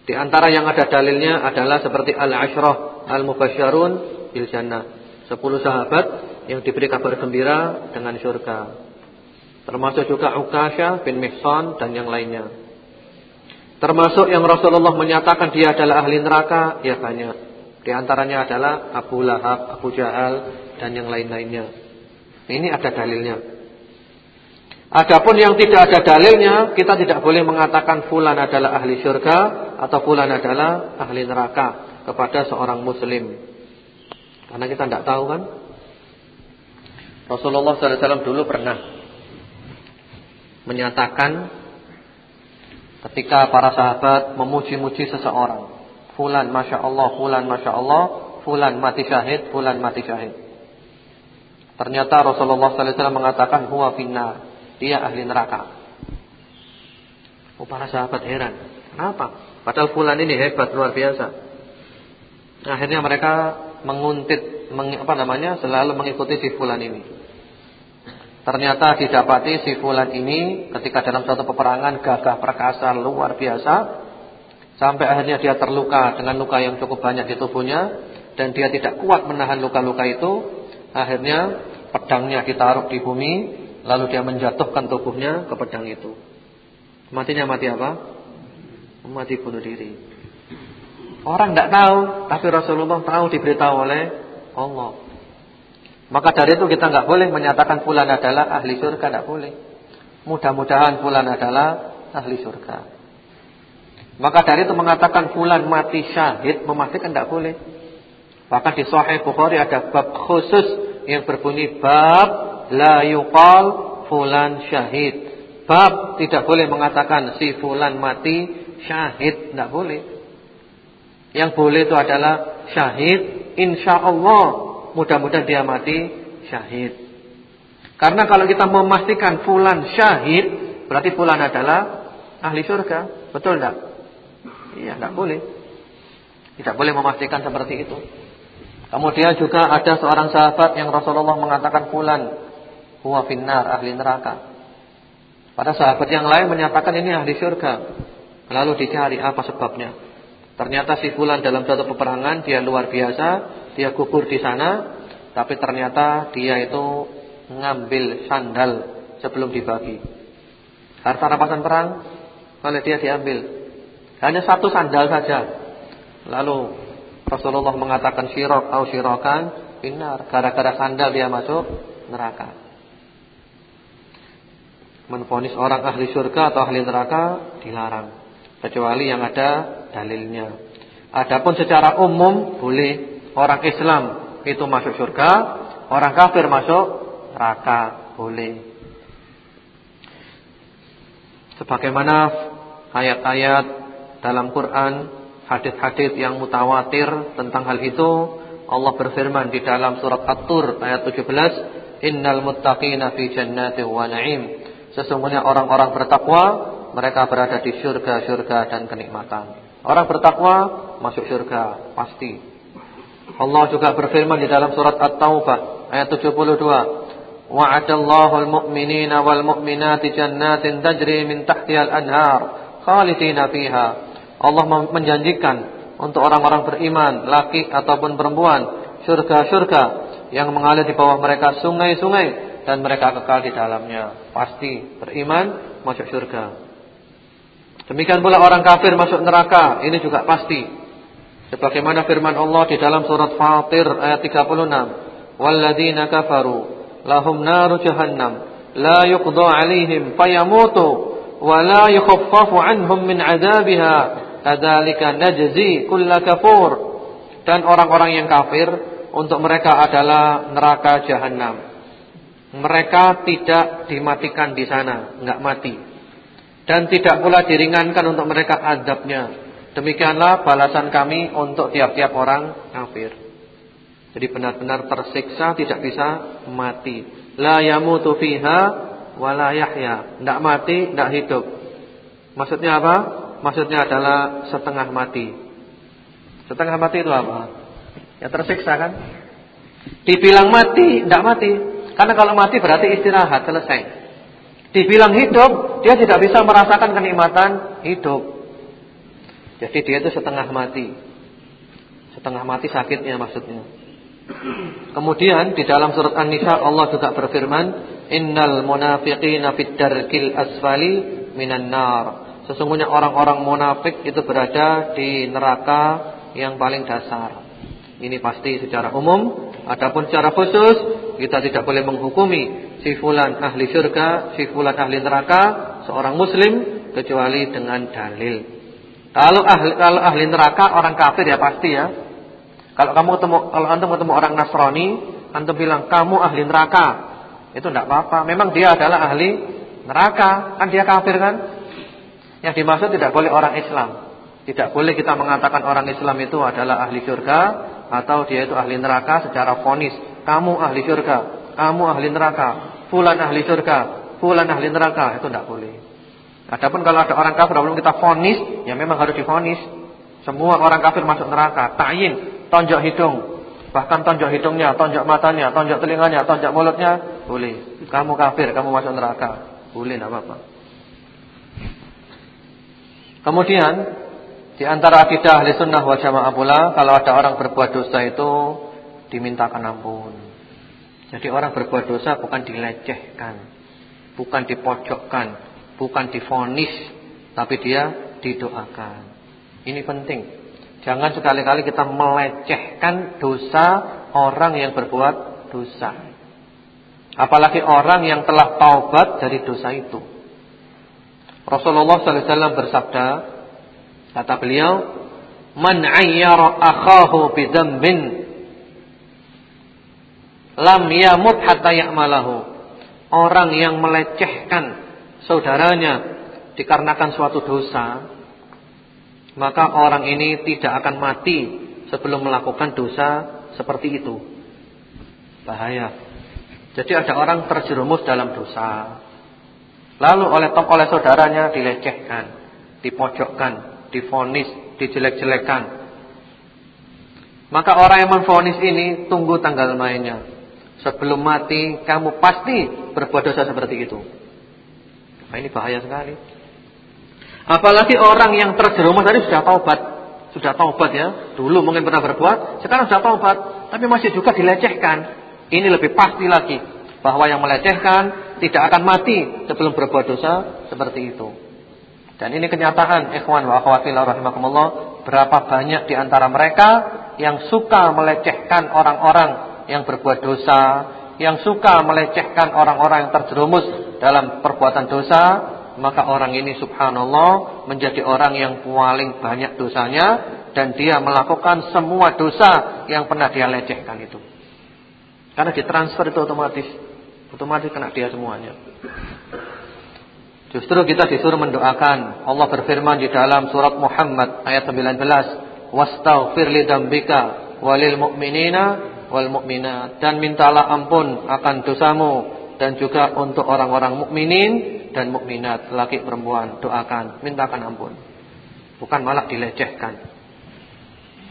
Di antara yang ada dalilnya adalah seperti al-ashrah al-mubasysyarun bil. Sepuluh sahabat yang diberi kabar gembira dengan surga. Termasuk juga Ukasha bin Mihsan dan yang lainnya. Termasuk yang Rasulullah menyatakan dia adalah ahli neraka, ya banyak. Di antaranya adalah Abu Lahab, Abu Jahal dan yang lain-lainnya. Ini ada dalilnya. Adapun yang tidak ada dalilnya, kita tidak boleh mengatakan fulan adalah ahli surga atau fulan adalah ahli neraka kepada seorang muslim. Karena kita tidak tahu kan. Rasulullah SAW dulu pernah menyatakan ketika para sahabat memuji-muji seseorang. Fulan Masya Allah, Fulan Masya Allah, Fulan mati syahid, Fulan mati syahid. Ternyata Rasulullah SAW mengatakan huwa finna, dia ahli neraka. Oh, para sahabat heran. Kenapa? Padahal Fulan ini hebat luar biasa. Akhirnya mereka menguntit, meng, apa namanya, selalu mengikuti si Fulan ini. Ternyata didapati si fulan ini ketika dalam suatu peperangan gagah perkasa luar biasa sampai akhirnya dia terluka dengan luka yang cukup banyak di tubuhnya dan dia tidak kuat menahan luka-luka itu, akhirnya pedangnya ditaruh di bumi lalu dia menjatuhkan tubuhnya ke pedang itu. Matinya mati apa? Mati bunuh diri. Orang tidak tahu, tapi Rasulullah tahu diberitahu oleh Allah. Maka dari itu kita nggak boleh menyatakan fulan adalah ahli surga, nggak boleh. Mudah-mudahan fulan adalah ahli surga. Maka dari itu mengatakan fulan mati syahid memastikan tidak boleh. Bahkan di Sahih Bukhari ada bab khusus yang berbunyi bab la yuqal fulan syahid. Bab tidak boleh mengatakan si fulan mati syahid, tidak boleh. Yang boleh itu adalah syahid insyaallah mudah-mudahan dia mati syahid. Karena kalau kita memastikan fulan syahid, berarti fulan adalah ahli surga. Betul enggak? Iya, tidak boleh. Tidak boleh memastikan seperti itu. Kemudian juga ada seorang sahabat yang Rasulullah mengatakan fulan huwa finnar ahli neraka. Pada sahabat yang lain menyatakan ini ahli surga. Lalu dicari apa sebabnya. Ternyata si fulan dalam suatu peperangan dia luar biasa, dia gugur di sana, tapi ternyata dia itu ngambil sandal sebelum dibagi. Harta rampasan perang oleh dia diambil. Hanya satu sandal saja. Lalu Rasulullah mengatakan syirok atau syirokan binar. Gara-gara sandal dia masuk neraka. Menfonis orang ahli surga atau ahli neraka dilarang. Kecuali yang ada dalilnya. Adapun secara umum boleh orang Islam itu masuk surga, orang kafir masuk neraka boleh. Sebagaimana ayat-ayat dalam Quran hadis-hadis yang mutawatir tentang hal itu. Allah berfirman di dalam surat At-Tur ayat 17, "Innal muttaqina fi jannatin wa na'im." Sesungguhnya orang-orang bertakwa mereka berada di surga-surga dan kenikmatan. Orang bertakwa masuk surga pasti. Allah juga berfirman di dalam surat At-Taubah ayat 72, "Wa'adallahu al-mu'minina wal mu'minati jannatin tajri min tahtiha al-anhar khalidina fiha." Allah menjanjikan untuk orang-orang beriman, laki ataupun perempuan, surga-surga yang mengalir di bawah mereka sungai-sungai dan mereka kekal di dalamnya. Pasti beriman masuk surga. Demikian pula orang kafir masuk neraka, ini juga pasti. Sebagaimana firman Allah di dalam surat Fatir ayat 36, "Walladzina kafaru lahum naru jahannam la yuqda 'alaihim fayamutu wa la yukhaffafu 'anhum min 'adzabiha Kadzalika najzi kulla kafur. Dan orang-orang yang kafir untuk mereka adalah neraka jahanam. Mereka tidak dimatikan di sana, enggak mati. Dan tidak pula diringankan untuk mereka azabnya. Demikianlah balasan kami untuk tiap-tiap orang kafir. Jadi benar-benar tersiksa tidak bisa mati. La yamutu fiha wa la yahya. Enggak mati, enggak hidup. Maksudnya apa? maksudnya adalah setengah mati. Setengah mati itu apa? Ya tersiksa kan? Dibilang mati, tidak mati. Karena kalau mati berarti istirahat, selesai. Dibilang hidup, dia tidak bisa merasakan kenikmatan hidup. Jadi dia itu setengah mati. Setengah mati sakitnya maksudnya. Kemudian di dalam surat An-Nisa Allah juga berfirman, "Innal munafiqina fid darkil asfali minan nar." Sesungguhnya orang-orang munafik itu berada di neraka yang paling dasar. Ini pasti secara umum. Adapun secara khusus kita tidak boleh menghukumi si fulan ahli surga, si fulan ahli neraka, seorang muslim kecuali dengan dalil. Kalau ahli kalau ahli neraka orang kafir ya pasti ya. Kalau kamu ketemu kalau antum ketemu orang Nasrani, antum bilang kamu ahli neraka. Itu tidak apa-apa. Memang dia adalah ahli neraka, kan dia kafir kan? Yang dimaksud tidak boleh orang Islam. Tidak boleh kita mengatakan orang Islam itu adalah ahli surga atau dia itu ahli neraka secara fonis. Kamu ahli surga, kamu ahli neraka, fulan ahli surga, fulan ahli neraka, itu tidak boleh. Adapun kalau ada orang kafir belum kita fonis, ya memang harus difonis. Semua orang kafir masuk neraka, ta'yin, tonjok hidung, bahkan tonjok hidungnya, tonjok matanya, tonjok telinganya, tonjok mulutnya, boleh. Kamu kafir, kamu masuk neraka, boleh tidak apa-apa. Kemudian di antara akidah ahli sunnah wal jamaah pula kalau ada orang berbuat dosa itu dimintakan ampun. Jadi orang berbuat dosa bukan dilecehkan, bukan dipojokkan, bukan difonis, tapi dia didoakan. Ini penting. Jangan sekali-kali kita melecehkan dosa orang yang berbuat dosa. Apalagi orang yang telah taubat dari dosa itu. Rasulullah SAW bersabda, kata beliau, "Man ayyara akhahu bi dzambin lam yamut hatta ya'malahu." Orang yang melecehkan saudaranya dikarenakan suatu dosa, maka orang ini tidak akan mati sebelum melakukan dosa seperti itu. Bahaya. Jadi ada orang terjerumus dalam dosa. Lalu oleh oleh saudaranya dilecehkan, dipojokkan, difonis, dijelek-jelekan. Maka orang yang menfonis ini tunggu tanggal mainnya. Sebelum mati kamu pasti berbuat dosa seperti itu. Nah, ini bahaya sekali. Apalagi orang yang terjerumus tadi sudah taubat. Sudah taubat ya. Dulu mungkin pernah berbuat, sekarang sudah taubat, tapi masih juga dilecehkan. Ini lebih pasti lagi bahwa yang melecehkan tidak akan mati sebelum berbuat dosa seperti itu. Dan ini kenyataan ikhwan wa akhwati rahimakumullah, berapa banyak di antara mereka yang suka melecehkan orang-orang yang berbuat dosa, yang suka melecehkan orang-orang yang terjerumus dalam perbuatan dosa, maka orang ini subhanallah menjadi orang yang paling banyak dosanya dan dia melakukan semua dosa yang pernah dia lecehkan itu. Karena ditransfer itu otomatis, otomatis kena dia semuanya. Justru kita disuruh mendoakan. Allah berfirman di dalam surat Muhammad ayat 19, "Wastaghfir li dzambika walil mu'minina wal mu'minat." Dan mintalah ampun akan dosamu dan juga untuk orang-orang mukminin dan mukminat, laki perempuan, doakan, mintakan ampun. Bukan malah dilecehkan.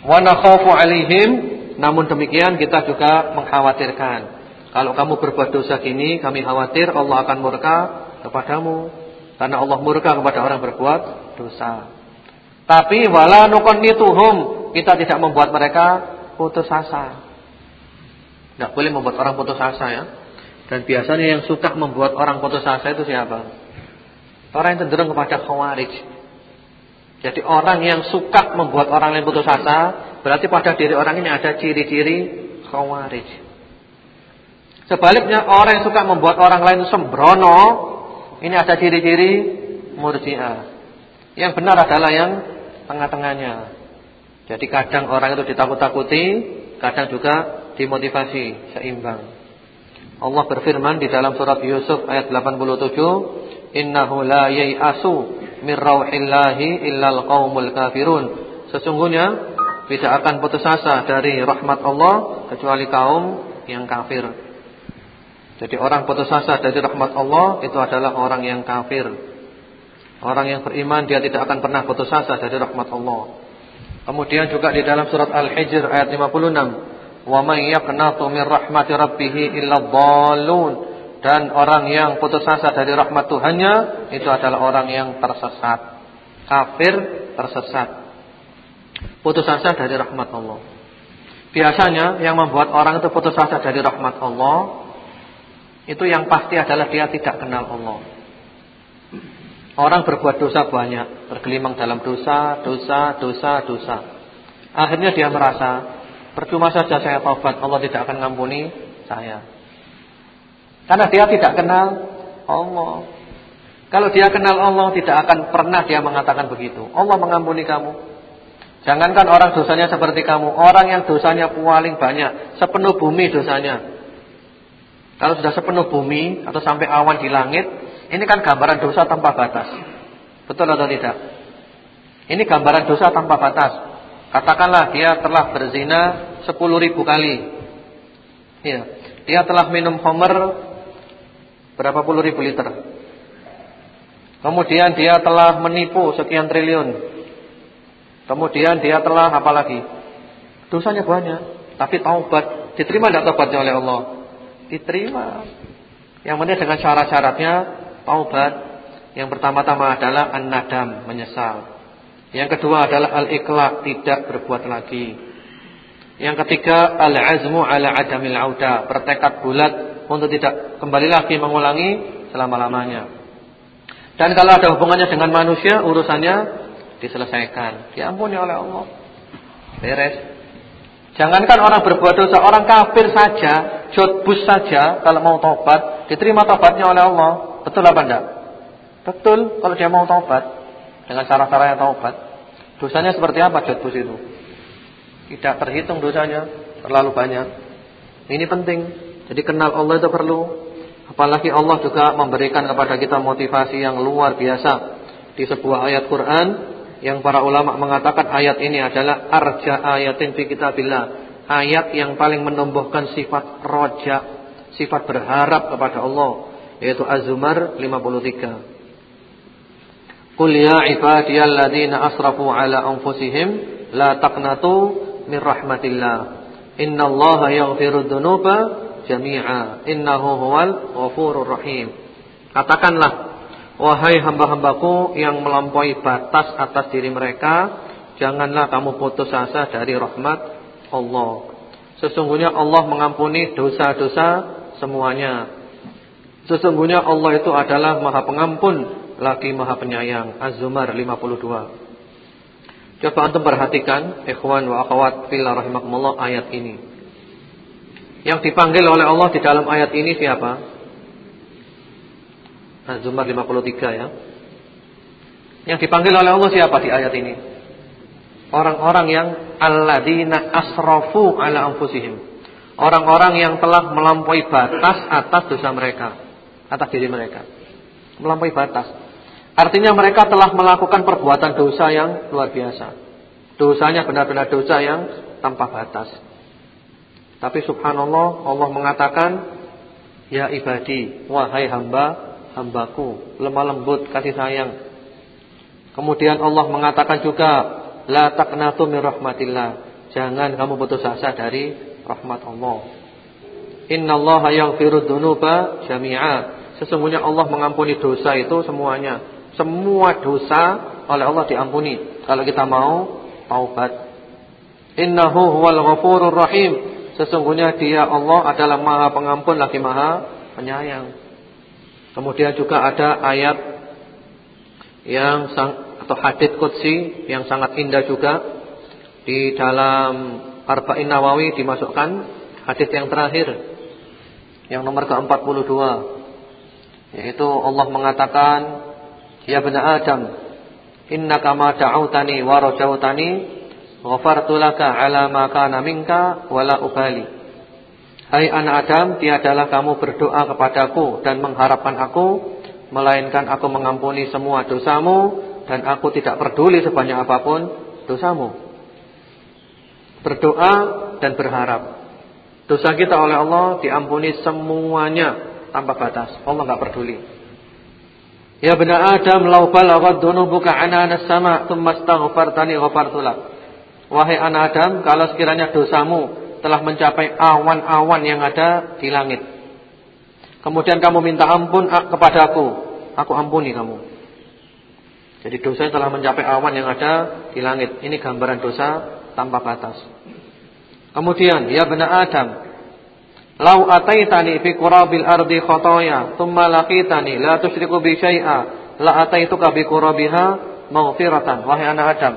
Wa nakhafu 'alaihim, namun demikian kita juga mengkhawatirkan. Kalau kamu berbuat dosa gini, kami khawatir Allah akan murka kepadamu. Karena Allah murka kepada orang berbuat dosa. Tapi wala nuqannituhum, kita tidak membuat mereka putus asa. Tidak boleh membuat orang putus asa ya. Dan biasanya yang suka membuat orang putus asa itu siapa? Orang yang cenderung kepada khawarij. Jadi orang yang suka membuat orang lain putus asa, berarti pada diri orang ini ada ciri-ciri khawarij. Sebaliknya orang yang suka membuat orang lain sembrono, ini ada ciri-ciri murji'ah. Yang benar adalah yang tengah-tengahnya. Jadi kadang orang itu ditakut-takuti, kadang juga dimotivasi, seimbang. Allah berfirman di dalam surat Yusuf ayat 87, "Innahu la yai'asu mir rauhillahi illal qaumul kafirun." Sesungguhnya tidak akan putus asa dari rahmat Allah kecuali kaum yang kafir. Jadi orang putus asa dari rahmat Allah itu adalah orang yang kafir. Orang yang beriman dia tidak akan pernah putus asa dari rahmat Allah. Kemudian juga di dalam surat Al-Hijr ayat 56, "Wa may yaqnatu min rahmati rabbih illa dhallun." Dan orang yang putus asa dari rahmat Tuhannya itu adalah orang yang tersesat. Kafir tersesat. Putus asa dari rahmat Allah. Biasanya yang membuat orang itu putus asa dari rahmat Allah itu yang pasti adalah dia tidak kenal Allah. Orang berbuat dosa banyak, bergelimang dalam dosa, dosa, dosa, dosa. Akhirnya dia merasa percuma saja saya taubat, Allah tidak akan ngampuni saya. Karena dia tidak kenal Allah. Kalau dia kenal Allah tidak akan pernah dia mengatakan begitu. Allah mengampuni kamu. Jangankan orang dosanya seperti kamu, orang yang dosanya paling banyak, sepenuh bumi dosanya. Kalau sudah sepenuh bumi atau sampai awan di langit, ini kan gambaran dosa tanpa batas. Betul atau tidak? Ini gambaran dosa tanpa batas. Katakanlah dia telah berzina 10 ribu kali. Ya, dia telah minum homer berapa puluh ribu liter. Kemudian dia telah menipu sekian triliun. Kemudian dia telah apa lagi? Dosanya banyak, tapi taubat. Diterima tidak taubatnya oleh Allah? Diterima. Yang penting dengan syarat-syaratnya taubat. Yang pertama-tama adalah an-nadam, menyesal. Yang kedua adalah al-iqla, tidak berbuat lagi. Yang ketiga al-azmu ala adamil auda, bertekad bulat untuk tidak kembali lagi mengulangi selama-lamanya. Dan kalau ada hubungannya dengan manusia, urusannya diselesaikan. Diampuni oleh Allah. Beres. Jangankan orang berbuat dosa, orang kafir saja, jodbus saja kalau mau tobat, diterima tobatnya oleh Allah. Betul apa enggak? Betul kalau dia mau tobat dengan cara-cara yang tobat. Dosanya seperti apa jodbus itu? Tidak terhitung dosanya, terlalu banyak. Ini penting. Jadi kenal Allah itu perlu. Apalagi Allah juga memberikan kepada kita motivasi yang luar biasa di sebuah ayat Quran yang para ulama mengatakan ayat ini adalah arja ayatin fi kitabillah, ayat yang paling menumbuhkan sifat roja, sifat berharap kepada Allah, yaitu Az-Zumar 53. Qul ya ibadiyalladzina asrafu ala anfusihim la taqnatu min rahmatillah. Innallaha yaghfirud dzunuba jami'a. Innahu huwal ghafurur rahim. Katakanlah, wahai hamba-hambaku yang melampaui batas atas diri mereka, janganlah kamu putus asa dari rahmat Allah. Sesungguhnya Allah mengampuni dosa-dosa semuanya. Sesungguhnya Allah itu adalah Maha Pengampun lagi Maha Penyayang. Az-Zumar 52. Coba antum perhatikan ikhwan wa akhwat fillah rahimakumullah ayat ini. Yang dipanggil oleh Allah di dalam ayat ini siapa? Az-Zumar 53 ya. Yang dipanggil oleh Allah siapa di ayat ini? Orang-orang yang alladzina asrafu ala anfusihim. Orang-orang yang telah melampaui batas atas dosa mereka, atas diri mereka. Melampaui batas. Artinya mereka telah melakukan perbuatan dosa yang luar biasa. Dosanya benar-benar dosa yang tanpa batas. Tapi subhanallah Allah mengatakan Ya ibadi, wahai hamba, hambaku, lemah lembut, kasih sayang. Kemudian Allah mengatakan juga, la taqnatu min rahmatillah. Jangan kamu putus asa dari rahmat Allah. Innallaha yaghfiru dzunuba jami'a. Sesungguhnya Allah mengampuni dosa itu semuanya. Semua dosa oleh Allah diampuni kalau kita mau taubat. Innahu huwal ghafurur rahim. Sesungguhnya Dia Allah adalah Maha Pengampun lagi Maha Penyayang. Kemudian juga ada ayat yang atau hadits qudsi yang sangat indah juga. Di dalam Arba'in Nawawi dimasukkan hadits yang terakhir yang nomor ke-42 yaitu Allah mengatakan Ya bena Adam Innaka ma da'autani wa rajautani Ghafartu laka ala ma kana minka Wala ubali Hai anak Adam Tiadalah kamu berdoa kepadaku Dan mengharapkan aku Melainkan aku mengampuni semua dosamu Dan aku tidak peduli sebanyak apa pun Dosamu. Berdoa dan berharap. Dosa kita oleh Allah diampuni semuanya Tanpa batas. Allah enggak peduli. Ya benar Adam lau balaghat dhunubuka anana sama thumma astaghfartani ghafartu. Wahai anak Adam, kalau sekiranya dosamu telah mencapai awan-awan yang ada di langit. Kemudian kamu minta ampun kepadaku, aku ampuni kamu. Jadi dosa telah mencapai awan yang ada di langit. Ini gambaran dosa tanpa batas. Kemudian, ya benar Adam, Lau ataitani fi qurabil ardi khotoya thumma laqitani la tusyriku bi syai'a la ataituka bi qurabiha maghfiratan wahai anak Adam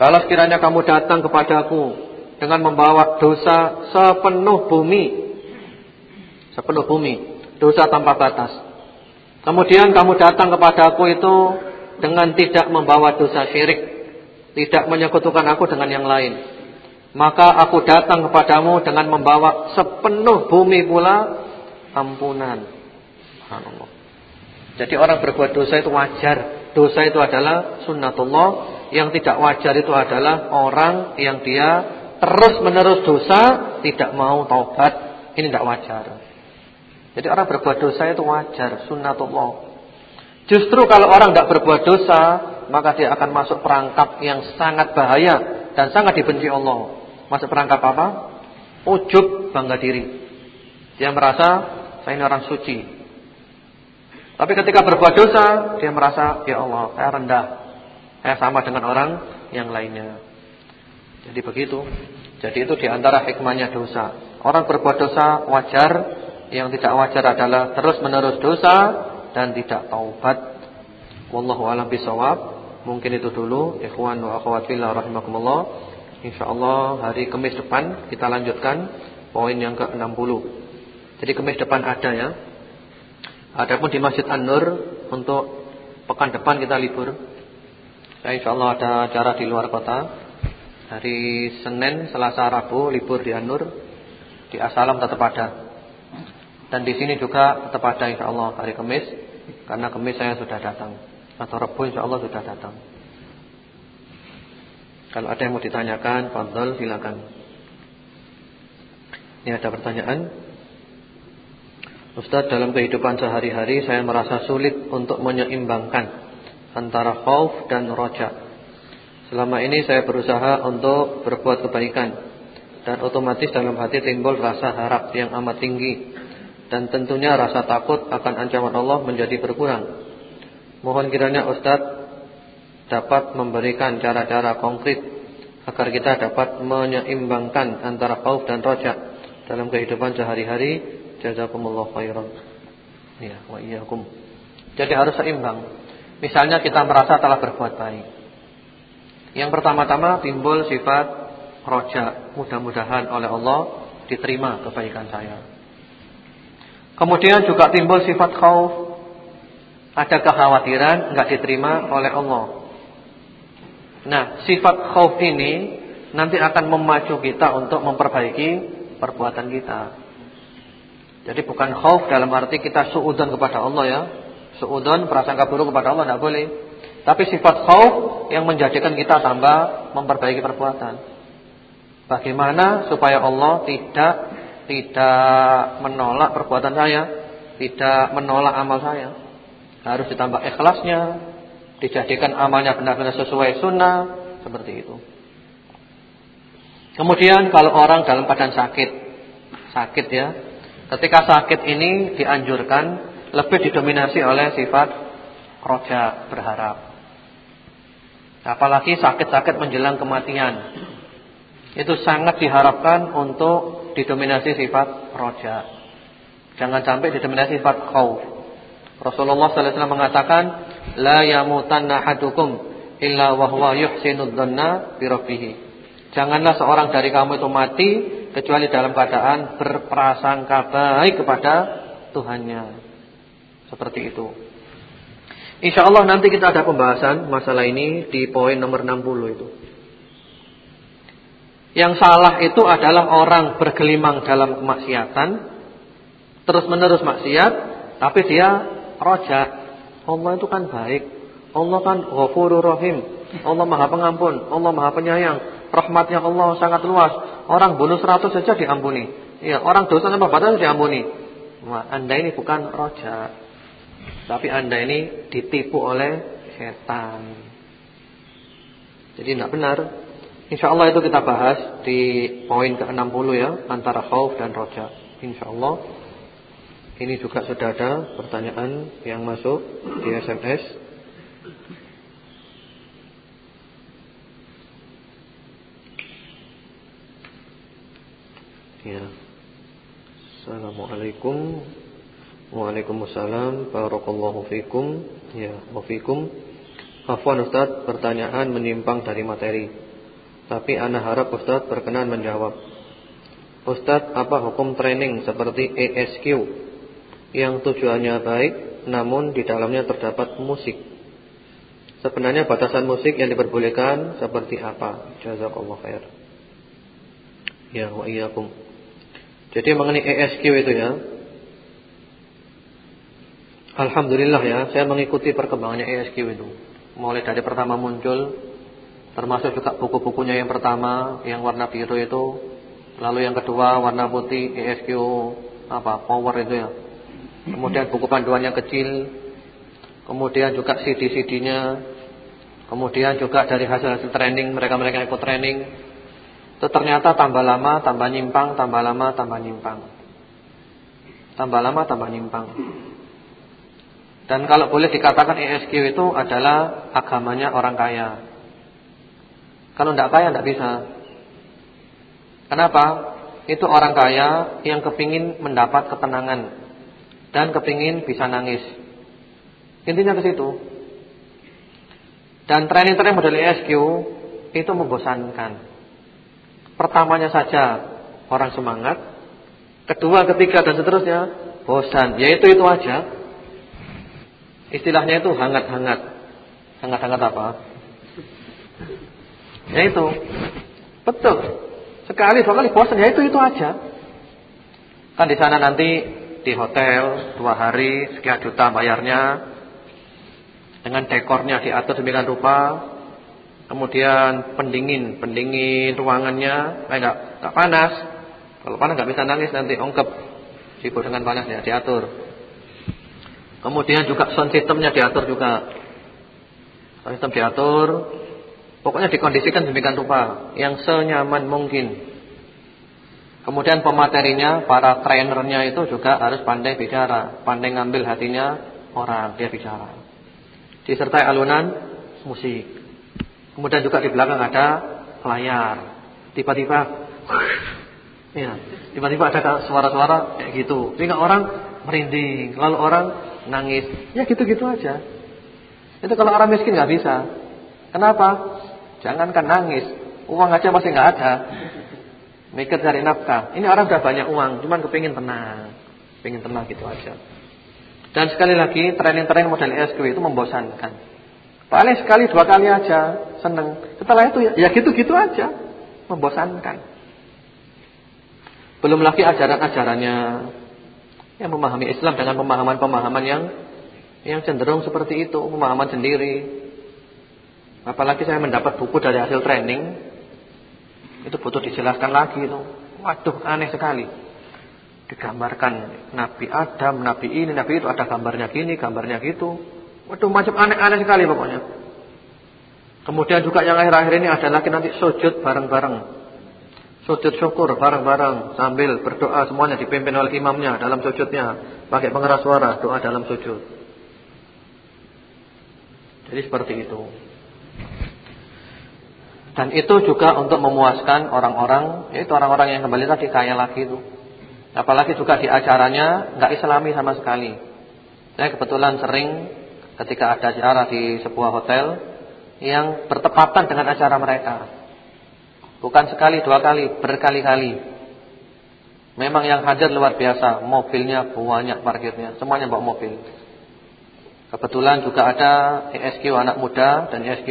kalau sekiranya kamu datang kepadaku dengan membawa dosa sepenuh bumi sepenuh bumi dosa tanpa batas kemudian kamu datang kepadaku itu dengan tidak membawa dosa syirik tidak menyekutukan aku dengan yang lain maka aku datang kepadamu dengan membawa sepenuh bumi pula ampunan. Subhanallah. Jadi orang berbuat dosa itu wajar. Dosa itu adalah sunnatullah. Yang tidak wajar itu adalah orang yang dia terus menerus dosa tidak mau taubat. Ini tidak wajar. Jadi orang berbuat dosa itu wajar, sunnatullah. Justru kalau orang tidak berbuat dosa, maka dia akan masuk perangkap yang sangat bahaya dan sangat dibenci Allah. Masuk perangkap apa? Ujub bangga diri. Dia merasa saya ini orang suci. Tapi ketika berbuat dosa, dia merasa ya Allah, saya rendah. Saya sama dengan orang yang lainnya. Jadi begitu. Jadi itu di antara hikmahnya dosa. Orang berbuat dosa wajar, yang tidak wajar adalah terus menerus dosa dan tidak taubat. Wallahu a'lam bishawab. Mungkin itu dulu ikhwan wa akhwat fillah rahimakumullah. InsyaAllah hari Kamis depan kita lanjutkan poin yang ke-60. Jadi Kamis depan ada ya. Adapun di Masjid An-Nur untuk pekan depan kita libur. Ya, InsyaAllah ada acara di luar kota. Hari Senin, Selasa, Rabu libur di An-Nur. Di Asalam tetap ada. Dan di sini juga tetap ada insyaAllah hari Kamis. Karena Kamis saya sudah datang. Atau Rabu insyaAllah sudah datang. Kalau ada yang mau ditanyakan, fadhol silakan. Ini ada pertanyaan. Ustaz, dalam kehidupan sehari-hari saya merasa sulit untuk menyeimbangkan antara khauf dan roja. Selama ini saya berusaha untuk berbuat kebaikan dan otomatis dalam hati timbul rasa harap yang amat tinggi dan tentunya rasa takut akan ancaman Allah menjadi berkurang. Mohon kiranya Ustadz dapat memberikan cara-cara konkret agar kita dapat menyeimbangkan antara khauf dan roja dalam kehidupan sehari-hari. Jazakumullah khairan. Ya, wa iyyakum. Jadi harus seimbang. Misalnya kita merasa telah berbuat baik. Yang pertama-tama timbul sifat roja. Mudah-mudahan oleh Allah diterima kebaikan saya. Kemudian juga timbul sifat khauf. Ada kekhawatiran enggak diterima oleh Allah. Nah, sifat khauf ini nanti akan memacu kita untuk memperbaiki perbuatan kita. Jadi bukan khauf dalam arti kita suudzon kepada Allah ya. Suudzon prasangka buruk kepada Allah tidak boleh. Tapi sifat khauf yang menjadikan kita tambah memperbaiki perbuatan. Bagaimana supaya Allah tidak tidak menolak perbuatan saya, tidak menolak amal saya. Harus ditambah ikhlasnya, dijadikan amalnya benar-benar sesuai sunnah seperti itu. Kemudian kalau orang dalam keadaan sakit, sakit ya, ketika sakit ini dianjurkan lebih didominasi oleh sifat roja berharap. Apalagi sakit-sakit menjelang kematian, itu sangat diharapkan untuk didominasi sifat roja. Jangan sampai didominasi sifat khauf. Rasulullah sallallahu alaihi wasallam mengatakan la yamutanna hadukum illa wa huwa dhanna bi. Janganlah seorang dari kamu itu mati kecuali dalam keadaan berprasangka baik kepada Tuhannya. Seperti itu. Insyaallah nanti kita ada pembahasan masalah ini di poin nomor 60 itu. Yang salah itu adalah orang bergelimang dalam kemaksiatan terus-menerus maksiat tapi dia rojak Allah itu kan baik. Allah kan ghafurur rahim. Allah Maha Pengampun, Allah Maha Penyayang. Rahmatnya Allah sangat luas. Orang bunuh seratus saja diampuni. Ya, orang dosa sampai batas diampuni. Anda ini bukan roja. Tapi Anda ini ditipu oleh setan. Jadi tidak benar. Insya Allah itu kita bahas di poin ke-60 ya, antara khauf dan roja. Insya Allah. Ini juga sudah ada pertanyaan yang masuk di SMS. Ya. Assalamualaikum. Waalaikumsalam. Barakallahu fikum. Ya, wa fikum. Afwan Ustaz, pertanyaan menyimpang dari materi. Tapi ana harap Ustaz berkenan menjawab. Ustaz, apa hukum training seperti ASQ yang tujuannya baik namun di dalamnya terdapat musik. Sebenarnya batasan musik yang diperbolehkan seperti apa? Jazakallah khair. Ya wa iyyakum. Jadi mengenai ESQ itu ya. Alhamdulillah ya, saya mengikuti perkembangannya ESQ itu. Mulai dari pertama muncul termasuk juga buku-bukunya yang pertama yang warna biru itu, lalu yang kedua warna putih ESQ apa? Power itu ya kemudian buku panduan yang kecil, kemudian juga CD-CD-nya, kemudian juga dari hasil-hasil training mereka-mereka ikut training, itu ternyata tambah lama tambah nyimpang, tambah lama tambah nyimpang, tambah lama tambah nyimpang. Dan kalau boleh dikatakan ESQ itu adalah agamanya orang kaya. Kalau tidak kaya tidak bisa. Kenapa? Itu orang kaya yang kepingin mendapat ketenangan dan kepingin bisa nangis. Intinya ke situ. Dan training-training model ESQ itu membosankan. Pertamanya saja orang semangat, kedua, ketiga dan seterusnya bosan. Yaitu itu aja. Istilahnya itu hangat-hangat. Hangat-hangat apa? Yaitu betul. Sekali dua kali bosan, yaitu itu aja. Kan di sana nanti di hotel dua hari sekian juta bayarnya dengan dekornya diatur demikian rupa kemudian pendingin pendingin ruangannya eh, enggak enggak panas kalau panas enggak bisa nangis nanti ongkep sibuk dengan panasnya diatur kemudian juga sound systemnya diatur juga Sistem diatur, pokoknya dikondisikan demikian rupa yang senyaman mungkin. Kemudian pematerinya, para trainernya itu juga harus pandai bicara, pandai ngambil hatinya orang dia bicara. Disertai alunan musik. Kemudian juga di belakang ada layar. Tiba-tiba ya, tiba-tiba ada suara-suara kayak gitu. Sehingga orang merinding, lalu orang nangis. Ya gitu-gitu aja. Itu kalau orang miskin nggak bisa. Kenapa? Jangankan nangis, uang aja masih nggak ada. Mikir cari nafkah. Ini orang sudah banyak uang, cuman kepingin tenang. Pengen tenang gitu aja. Dan sekali lagi, training-training model ESQ itu membosankan. Paling sekali dua kali aja, seneng. Setelah itu ya gitu-gitu aja, membosankan. Belum lagi ajaran-ajarannya yang memahami Islam dengan pemahaman-pemahaman yang yang cenderung seperti itu, pemahaman sendiri. Apalagi saya mendapat buku dari hasil training, itu butuh dijelaskan lagi itu. Waduh, aneh sekali. Digambarkan Nabi Adam, Nabi ini, Nabi itu ada gambarnya gini, gambarnya gitu. Waduh, macam aneh-aneh sekali pokoknya. Kemudian juga yang akhir-akhir ini ada lagi nanti sujud bareng-bareng. Sujud syukur bareng-bareng sambil berdoa semuanya dipimpin oleh imamnya dalam sujudnya. Pakai pengeras suara doa dalam sujud. Jadi seperti itu. Dan itu juga untuk memuaskan orang-orang, yaitu orang-orang yang kembali tadi kaya lagi itu. Apalagi juga di acaranya nggak islami sama sekali. Saya kebetulan sering ketika ada acara di sebuah hotel yang bertepatan dengan acara mereka. Bukan sekali, dua kali, berkali-kali. Memang yang hadir luar biasa, mobilnya banyak parkirnya, semuanya bawa mobil. Kebetulan juga ada ESQ anak muda dan ESQ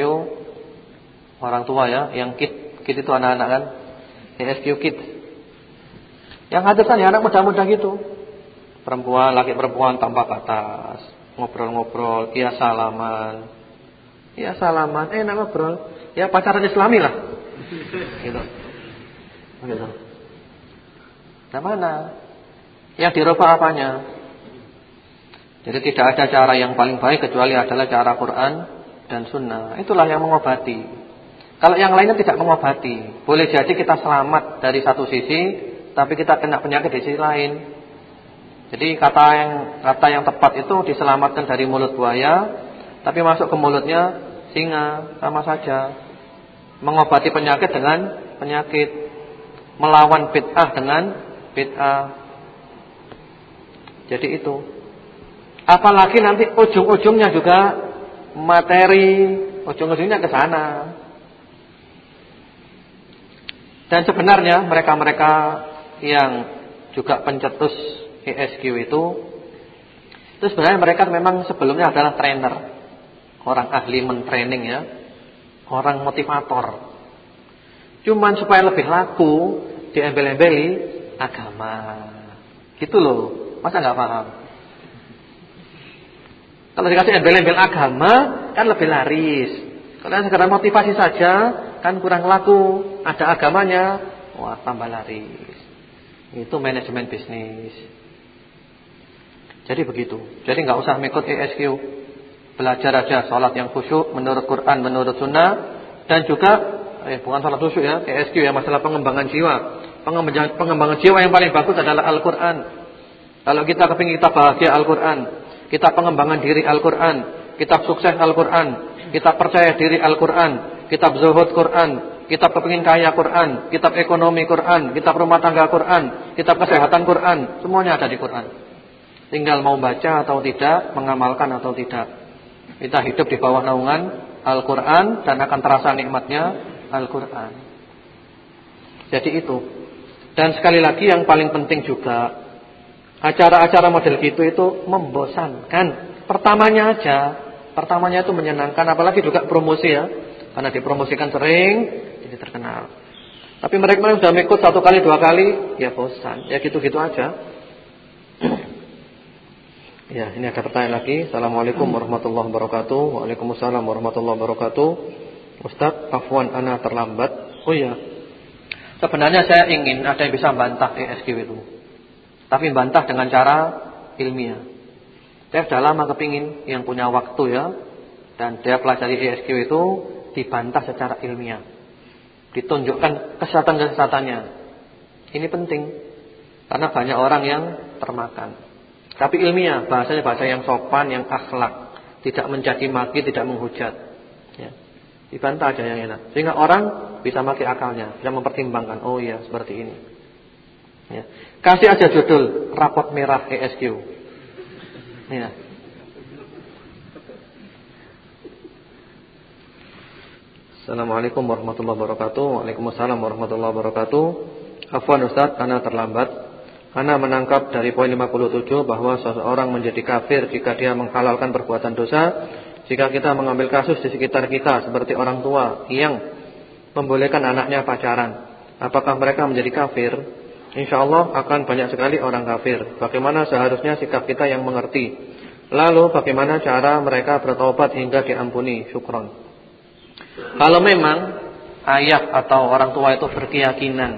orang tua ya, yang kid, kid itu anak-anak kan. ESQ kid. Yang hadir kan ya anak muda-muda gitu. Perempuan, laki perempuan tanpa batas, ngobrol-ngobrol, iya salaman. Iya salaman, eh enak ngobrol. Ya pacaran Islami lah. Gitu. Gitu. Nah mana? Yang dirubah apanya? Jadi tidak ada cara yang paling baik kecuali adalah cara Quran dan Sunnah. Itulah yang mengobati. Kalau yang lainnya tidak mengobati, boleh jadi kita selamat dari satu sisi, tapi kita kena penyakit di sisi lain. Jadi kata yang kata yang tepat itu diselamatkan dari mulut buaya, tapi masuk ke mulutnya singa sama saja. Mengobati penyakit dengan penyakit, melawan bid'ah dengan bid'ah. Jadi itu. Apalagi nanti ujung-ujungnya juga materi, ujung-ujungnya ke sana. Dan sebenarnya mereka-mereka yang juga pencetus ESQ itu itu sebenarnya mereka memang sebelumnya adalah trainer. Orang ahli mentraining ya. Orang motivator. Cuman supaya lebih laku diembel-embeli agama. Gitu loh. Masa nggak paham? Kalau dikasih embel-embel agama kan lebih laris. Kalau sekedar motivasi saja kan kurang laku. Ada agamanya, wah tambah laris. Itu manajemen bisnis. Jadi begitu. Jadi nggak usah mengikut ESQ. Belajar aja salat yang khusyuk menurut Quran, menurut sunnah dan juga eh bukan salat khusyuk ya, ESQ ya masalah pengembangan jiwa. Pengembangan, pengembangan jiwa yang paling bagus adalah Al-Qur'an. Kalau kita kepingin kita bahagia Al-Qur'an, kitab pengembangan diri Al-Quran, kitab sukses Al-Quran, kitab percaya diri Al-Quran, kitab zuhud Quran, kitab kepingin kaya Quran, kitab ekonomi Quran, kitab rumah tangga Quran, kitab kesehatan Quran, semuanya ada di Quran. Tinggal mau baca atau tidak, mengamalkan atau tidak. Kita hidup di bawah naungan Al-Quran dan akan terasa nikmatnya Al-Quran. Jadi itu. Dan sekali lagi yang paling penting juga Acara-acara model gitu itu membosankan. Pertamanya aja, pertamanya itu menyenangkan, apalagi juga promosi ya. Karena dipromosikan sering, jadi terkenal. Tapi mereka yang sudah mengikut satu kali, dua kali, ya bosan. Ya gitu-gitu aja. Ya, ini ada pertanyaan lagi. Assalamualaikum warahmatullahi wabarakatuh. Waalaikumsalam warahmatullahi wabarakatuh. Ustaz, afwan ana terlambat. Oh iya. Sebenarnya saya ingin ada yang bisa bantah ESG itu. Tapi bantah dengan cara ilmiah. Saya sudah lama kepingin yang punya waktu ya. dan dia pelajari ESQ itu dibantah secara ilmiah. Ditunjukkan kesehatan-kesehatannya. Ini penting. Karena banyak orang yang termakan. Tapi ilmiah, bahasanya bahasa yang sopan, yang akhlak. Tidak menjadi maki, tidak menghujat. Ya. Dibantah aja yang enak. Sehingga orang bisa maki akalnya, bisa mempertimbangkan. Oh iya, seperti ini. Ya. Kasih aja judul rapot merah ESQ. Ya. Assalamualaikum warahmatullahi wabarakatuh. Waalaikumsalam warahmatullahi wabarakatuh. Afwan Ustaz, karena terlambat. Karena menangkap dari poin 57 bahwa seseorang menjadi kafir jika dia menghalalkan perbuatan dosa, jika kita mengambil kasus di sekitar kita seperti orang tua yang membolehkan anaknya pacaran, apakah mereka menjadi kafir? Insya Allah akan banyak sekali orang kafir. Bagaimana seharusnya sikap kita yang mengerti? Lalu bagaimana cara mereka bertobat hingga diampuni? Syukron. Kalau memang ayah atau orang tua itu berkeyakinan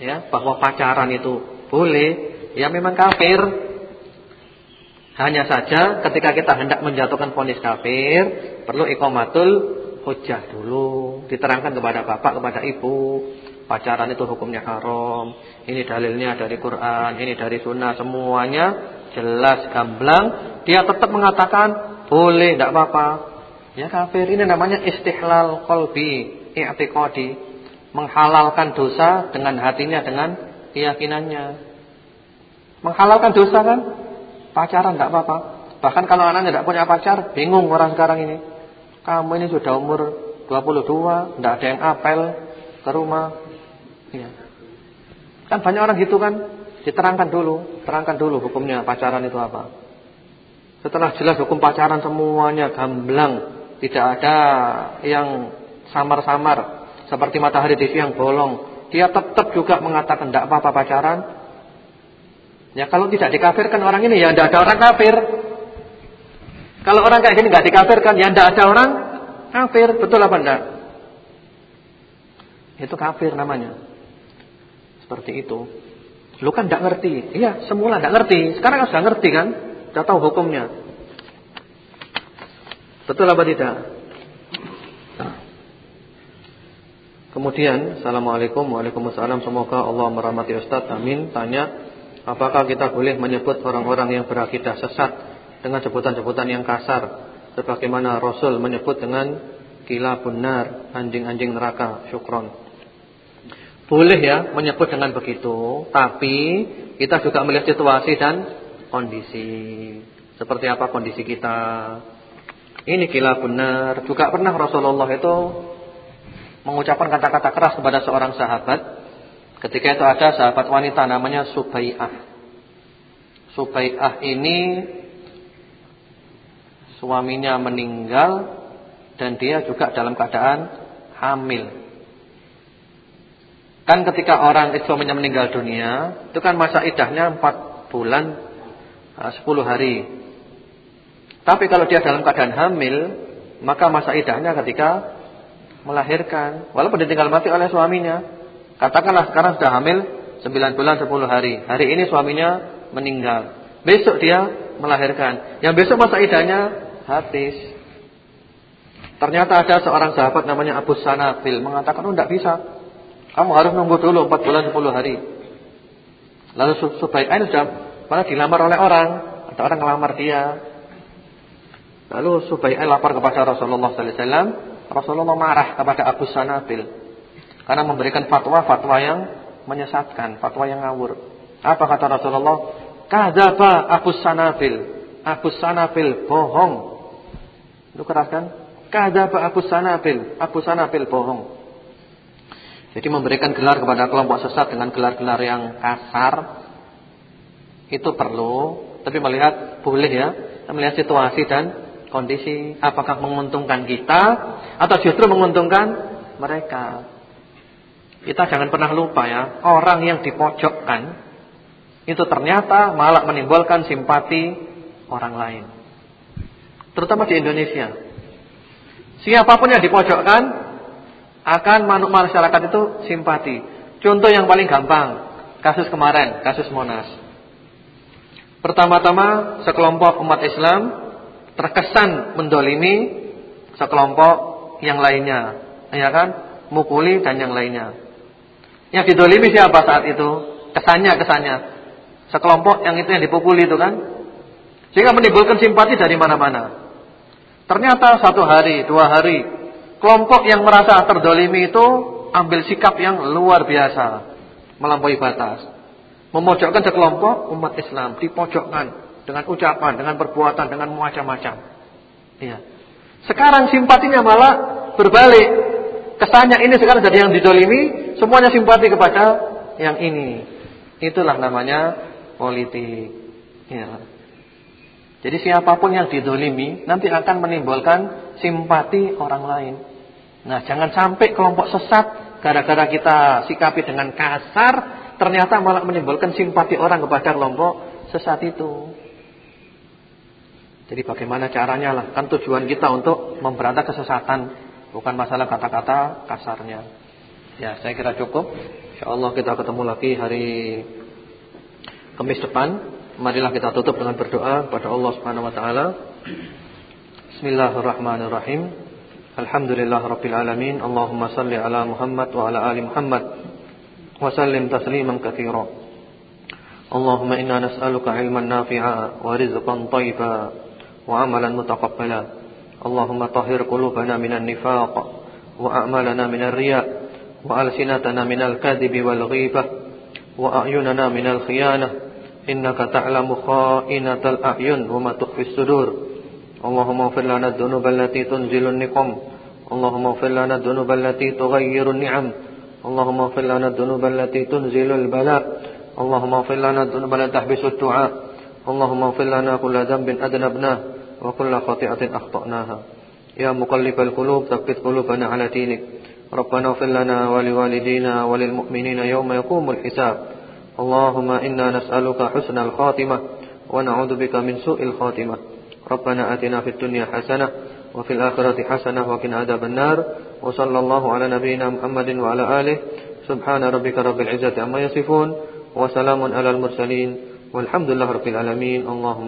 ya bahwa pacaran itu boleh, ya memang kafir. Hanya saja ketika kita hendak menjatuhkan vonis kafir, perlu iqamatul hujjah dulu, diterangkan kepada bapak, kepada ibu, pacaran itu hukumnya haram. Ini dalilnya dari Quran, ini dari sunnah, semuanya jelas gamblang. Dia tetap mengatakan boleh, tidak apa-apa. Ya kafir ini namanya istihlal qalbi, i'tiqadi, menghalalkan dosa dengan hatinya dengan keyakinannya. Menghalalkan dosa kan? Pacaran enggak apa-apa. Bahkan kalau anaknya tidak punya pacar, bingung orang sekarang ini. Kamu ini sudah umur 22, enggak ada yang apel ke rumah. Ya. Kan banyak orang gitu kan? Diterangkan dulu, terangkan dulu hukumnya pacaran itu apa. Setelah jelas hukum pacaran semuanya gamblang tidak ada yang samar-samar seperti matahari di siang bolong. Dia tetap juga mengatakan tidak apa-apa pacaran. Ya kalau tidak dikafirkan orang ini ya tidak ada orang kafir. Kalau orang kayak gini nggak dikafirkan ya tidak ada orang kafir, betul apa enggak? Itu kafir namanya. Seperti itu. Lu kan tidak ngerti. Iya, semula tidak ngerti. Sekarang kan sudah ngerti kan? Sudah tahu hukumnya. Betul apa tidak? Kemudian Assalamualaikum Waalaikumsalam Semoga Allah merahmati Ustaz Amin. Tanya Apakah kita boleh menyebut orang-orang yang berakidah sesat Dengan sebutan-sebutan yang kasar? Sebagaimana Rasul menyebut dengan Gila benar Anjing-anjing neraka Syukron. Boleh ya menyebut dengan begitu Tapi kita juga melihat situasi dan kondisi. Seperti apa kondisi kita? Ini kila benar. Juga pernah Rasulullah itu mengucapkan kata-kata keras kepada seorang sahabat. Ketika itu ada sahabat wanita namanya Subai'ah. Subai'ah ini suaminya meninggal dan dia juga dalam keadaan hamil. Kan ketika orang suaminya meninggal dunia, itu kan masa idahnya 4 bulan 10 eh, hari. Tapi kalau dia dalam keadaan hamil, maka masa idahnya ketika melahirkan. Walaupun ditinggal mati oleh suaminya. Katakanlah sekarang sudah hamil 9 bulan 10 hari. Hari ini suaminya meninggal. Besok dia melahirkan. Yang besok masa idahnya habis. Ternyata ada seorang sahabat namanya Abu Sanabil mengatakan, "Oh, tidak bisa. Kamu harus nunggu dulu 4 bulan 10 hari." Lalu Subaikah sudah malah dilamar oleh orang. Ada orang melamar dia. Lalu Subai'ah lapar kepada Rasulullah sallallahu alaihi wasallam. Rasulullah marah kepada Abu Sanabil karena memberikan fatwa-fatwa yang menyesatkan, fatwa yang ngawur. Apa kata Rasulullah? Kadzaba Abu Sanabil. Abu Sanabil bohong. Itu keras kan? Kadzaba Abu Sanabil. Abu Sanabil bohong. Jadi memberikan gelar kepada kelompok sesat dengan gelar-gelar yang kasar itu perlu, tapi melihat boleh ya, melihat situasi dan kondisi apakah menguntungkan kita atau justru menguntungkan mereka. Kita jangan pernah lupa ya, orang yang dipojokkan itu ternyata malah menimbulkan simpati orang lain. Terutama di Indonesia. Siapa pun yang dipojokkan akan masyarakat itu simpati. Contoh yang paling gampang, kasus kemarin, kasus Monas. Pertama-tama sekelompok umat Islam terkesan mendolimi sekelompok yang lainnya, ya kan? Mukuli dan yang lainnya. Yang didolimi siapa saat itu? Kesannya, kesannya. Sekelompok yang itu yang dipukuli itu kan. Sehingga menimbulkan simpati dari mana-mana. Ternyata satu hari, dua hari, kelompok yang merasa terdolimi itu ambil sikap yang luar biasa. Melampaui batas. Memojokkan sekelompok umat Islam. Dipojokkan. Dengan ucapan, dengan perbuatan, dengan macam-macam. Iya. Sekarang simpatinya malah berbalik. Kesannya ini sekarang jadi yang didolimi, semuanya simpati kepada yang ini. Itulah namanya politik. Ya. Jadi siapa pun yang didolimi nanti akan menimbulkan simpati orang lain. Nah jangan sampai kelompok sesat gara-gara kita sikapi dengan kasar ternyata malah menimbulkan simpati orang kepada kelompok sesat itu. Jadi bagaimana caranya lah. Kan tujuan kita untuk memberantas kesesatan. Bukan masalah kata-kata kasarnya. Ya saya kira cukup. InsyaAllah kita ketemu lagi hari Kamis depan. Marilah kita tutup dengan berdoa kepada Allah Subhanahu Wa Taala. Bismillahirrahmanirrahim. Alhamdulillah Rabbil Alamin. Allahumma salli ala Muhammad wa ala ali Muhammad. Wa sallim tasliman kathira. Allahumma inna nas'aluka ilman nafi'a wa rizqan وعملا متقبلا. اللهم طهر قلوبنا من النفاق وأعمالنا من الرياء وألسنتنا من الكذب والغيبة وأعيننا من الخيانة. إنك تعلم خائنة الأعين وما تخفي الصدور. اللهم اغفر لنا الذنوب التي تنزل النقم. اللهم اغفر لنا الذنوب التي تغير النعم. اللهم اغفر لنا الذنوب التي تنزل البلاء. اللهم اغفر لنا الذنوب التي تحبس الدعاء. اللهم اغفر لنا كل ذنب أذنبناه وكل خطيئة أخطأناها. يا مقلب القلوب ثبت قلوبنا على دينك. ربنا اغفر لنا ولوالدينا وللمؤمنين يوم يقوم الحساب. اللهم إنا نسألك حسن الخاتمة ونعوذ بك من سوء الخاتمة. ربنا آتنا في الدنيا حسنة وفي الآخرة حسنة وقنا عذاب النار. وصلى الله على نبينا محمد وعلى آله. سبحان ربك رب العزة عما يصفون. وسلام على المرسلين. والحمد لله رب العالمين. اللهم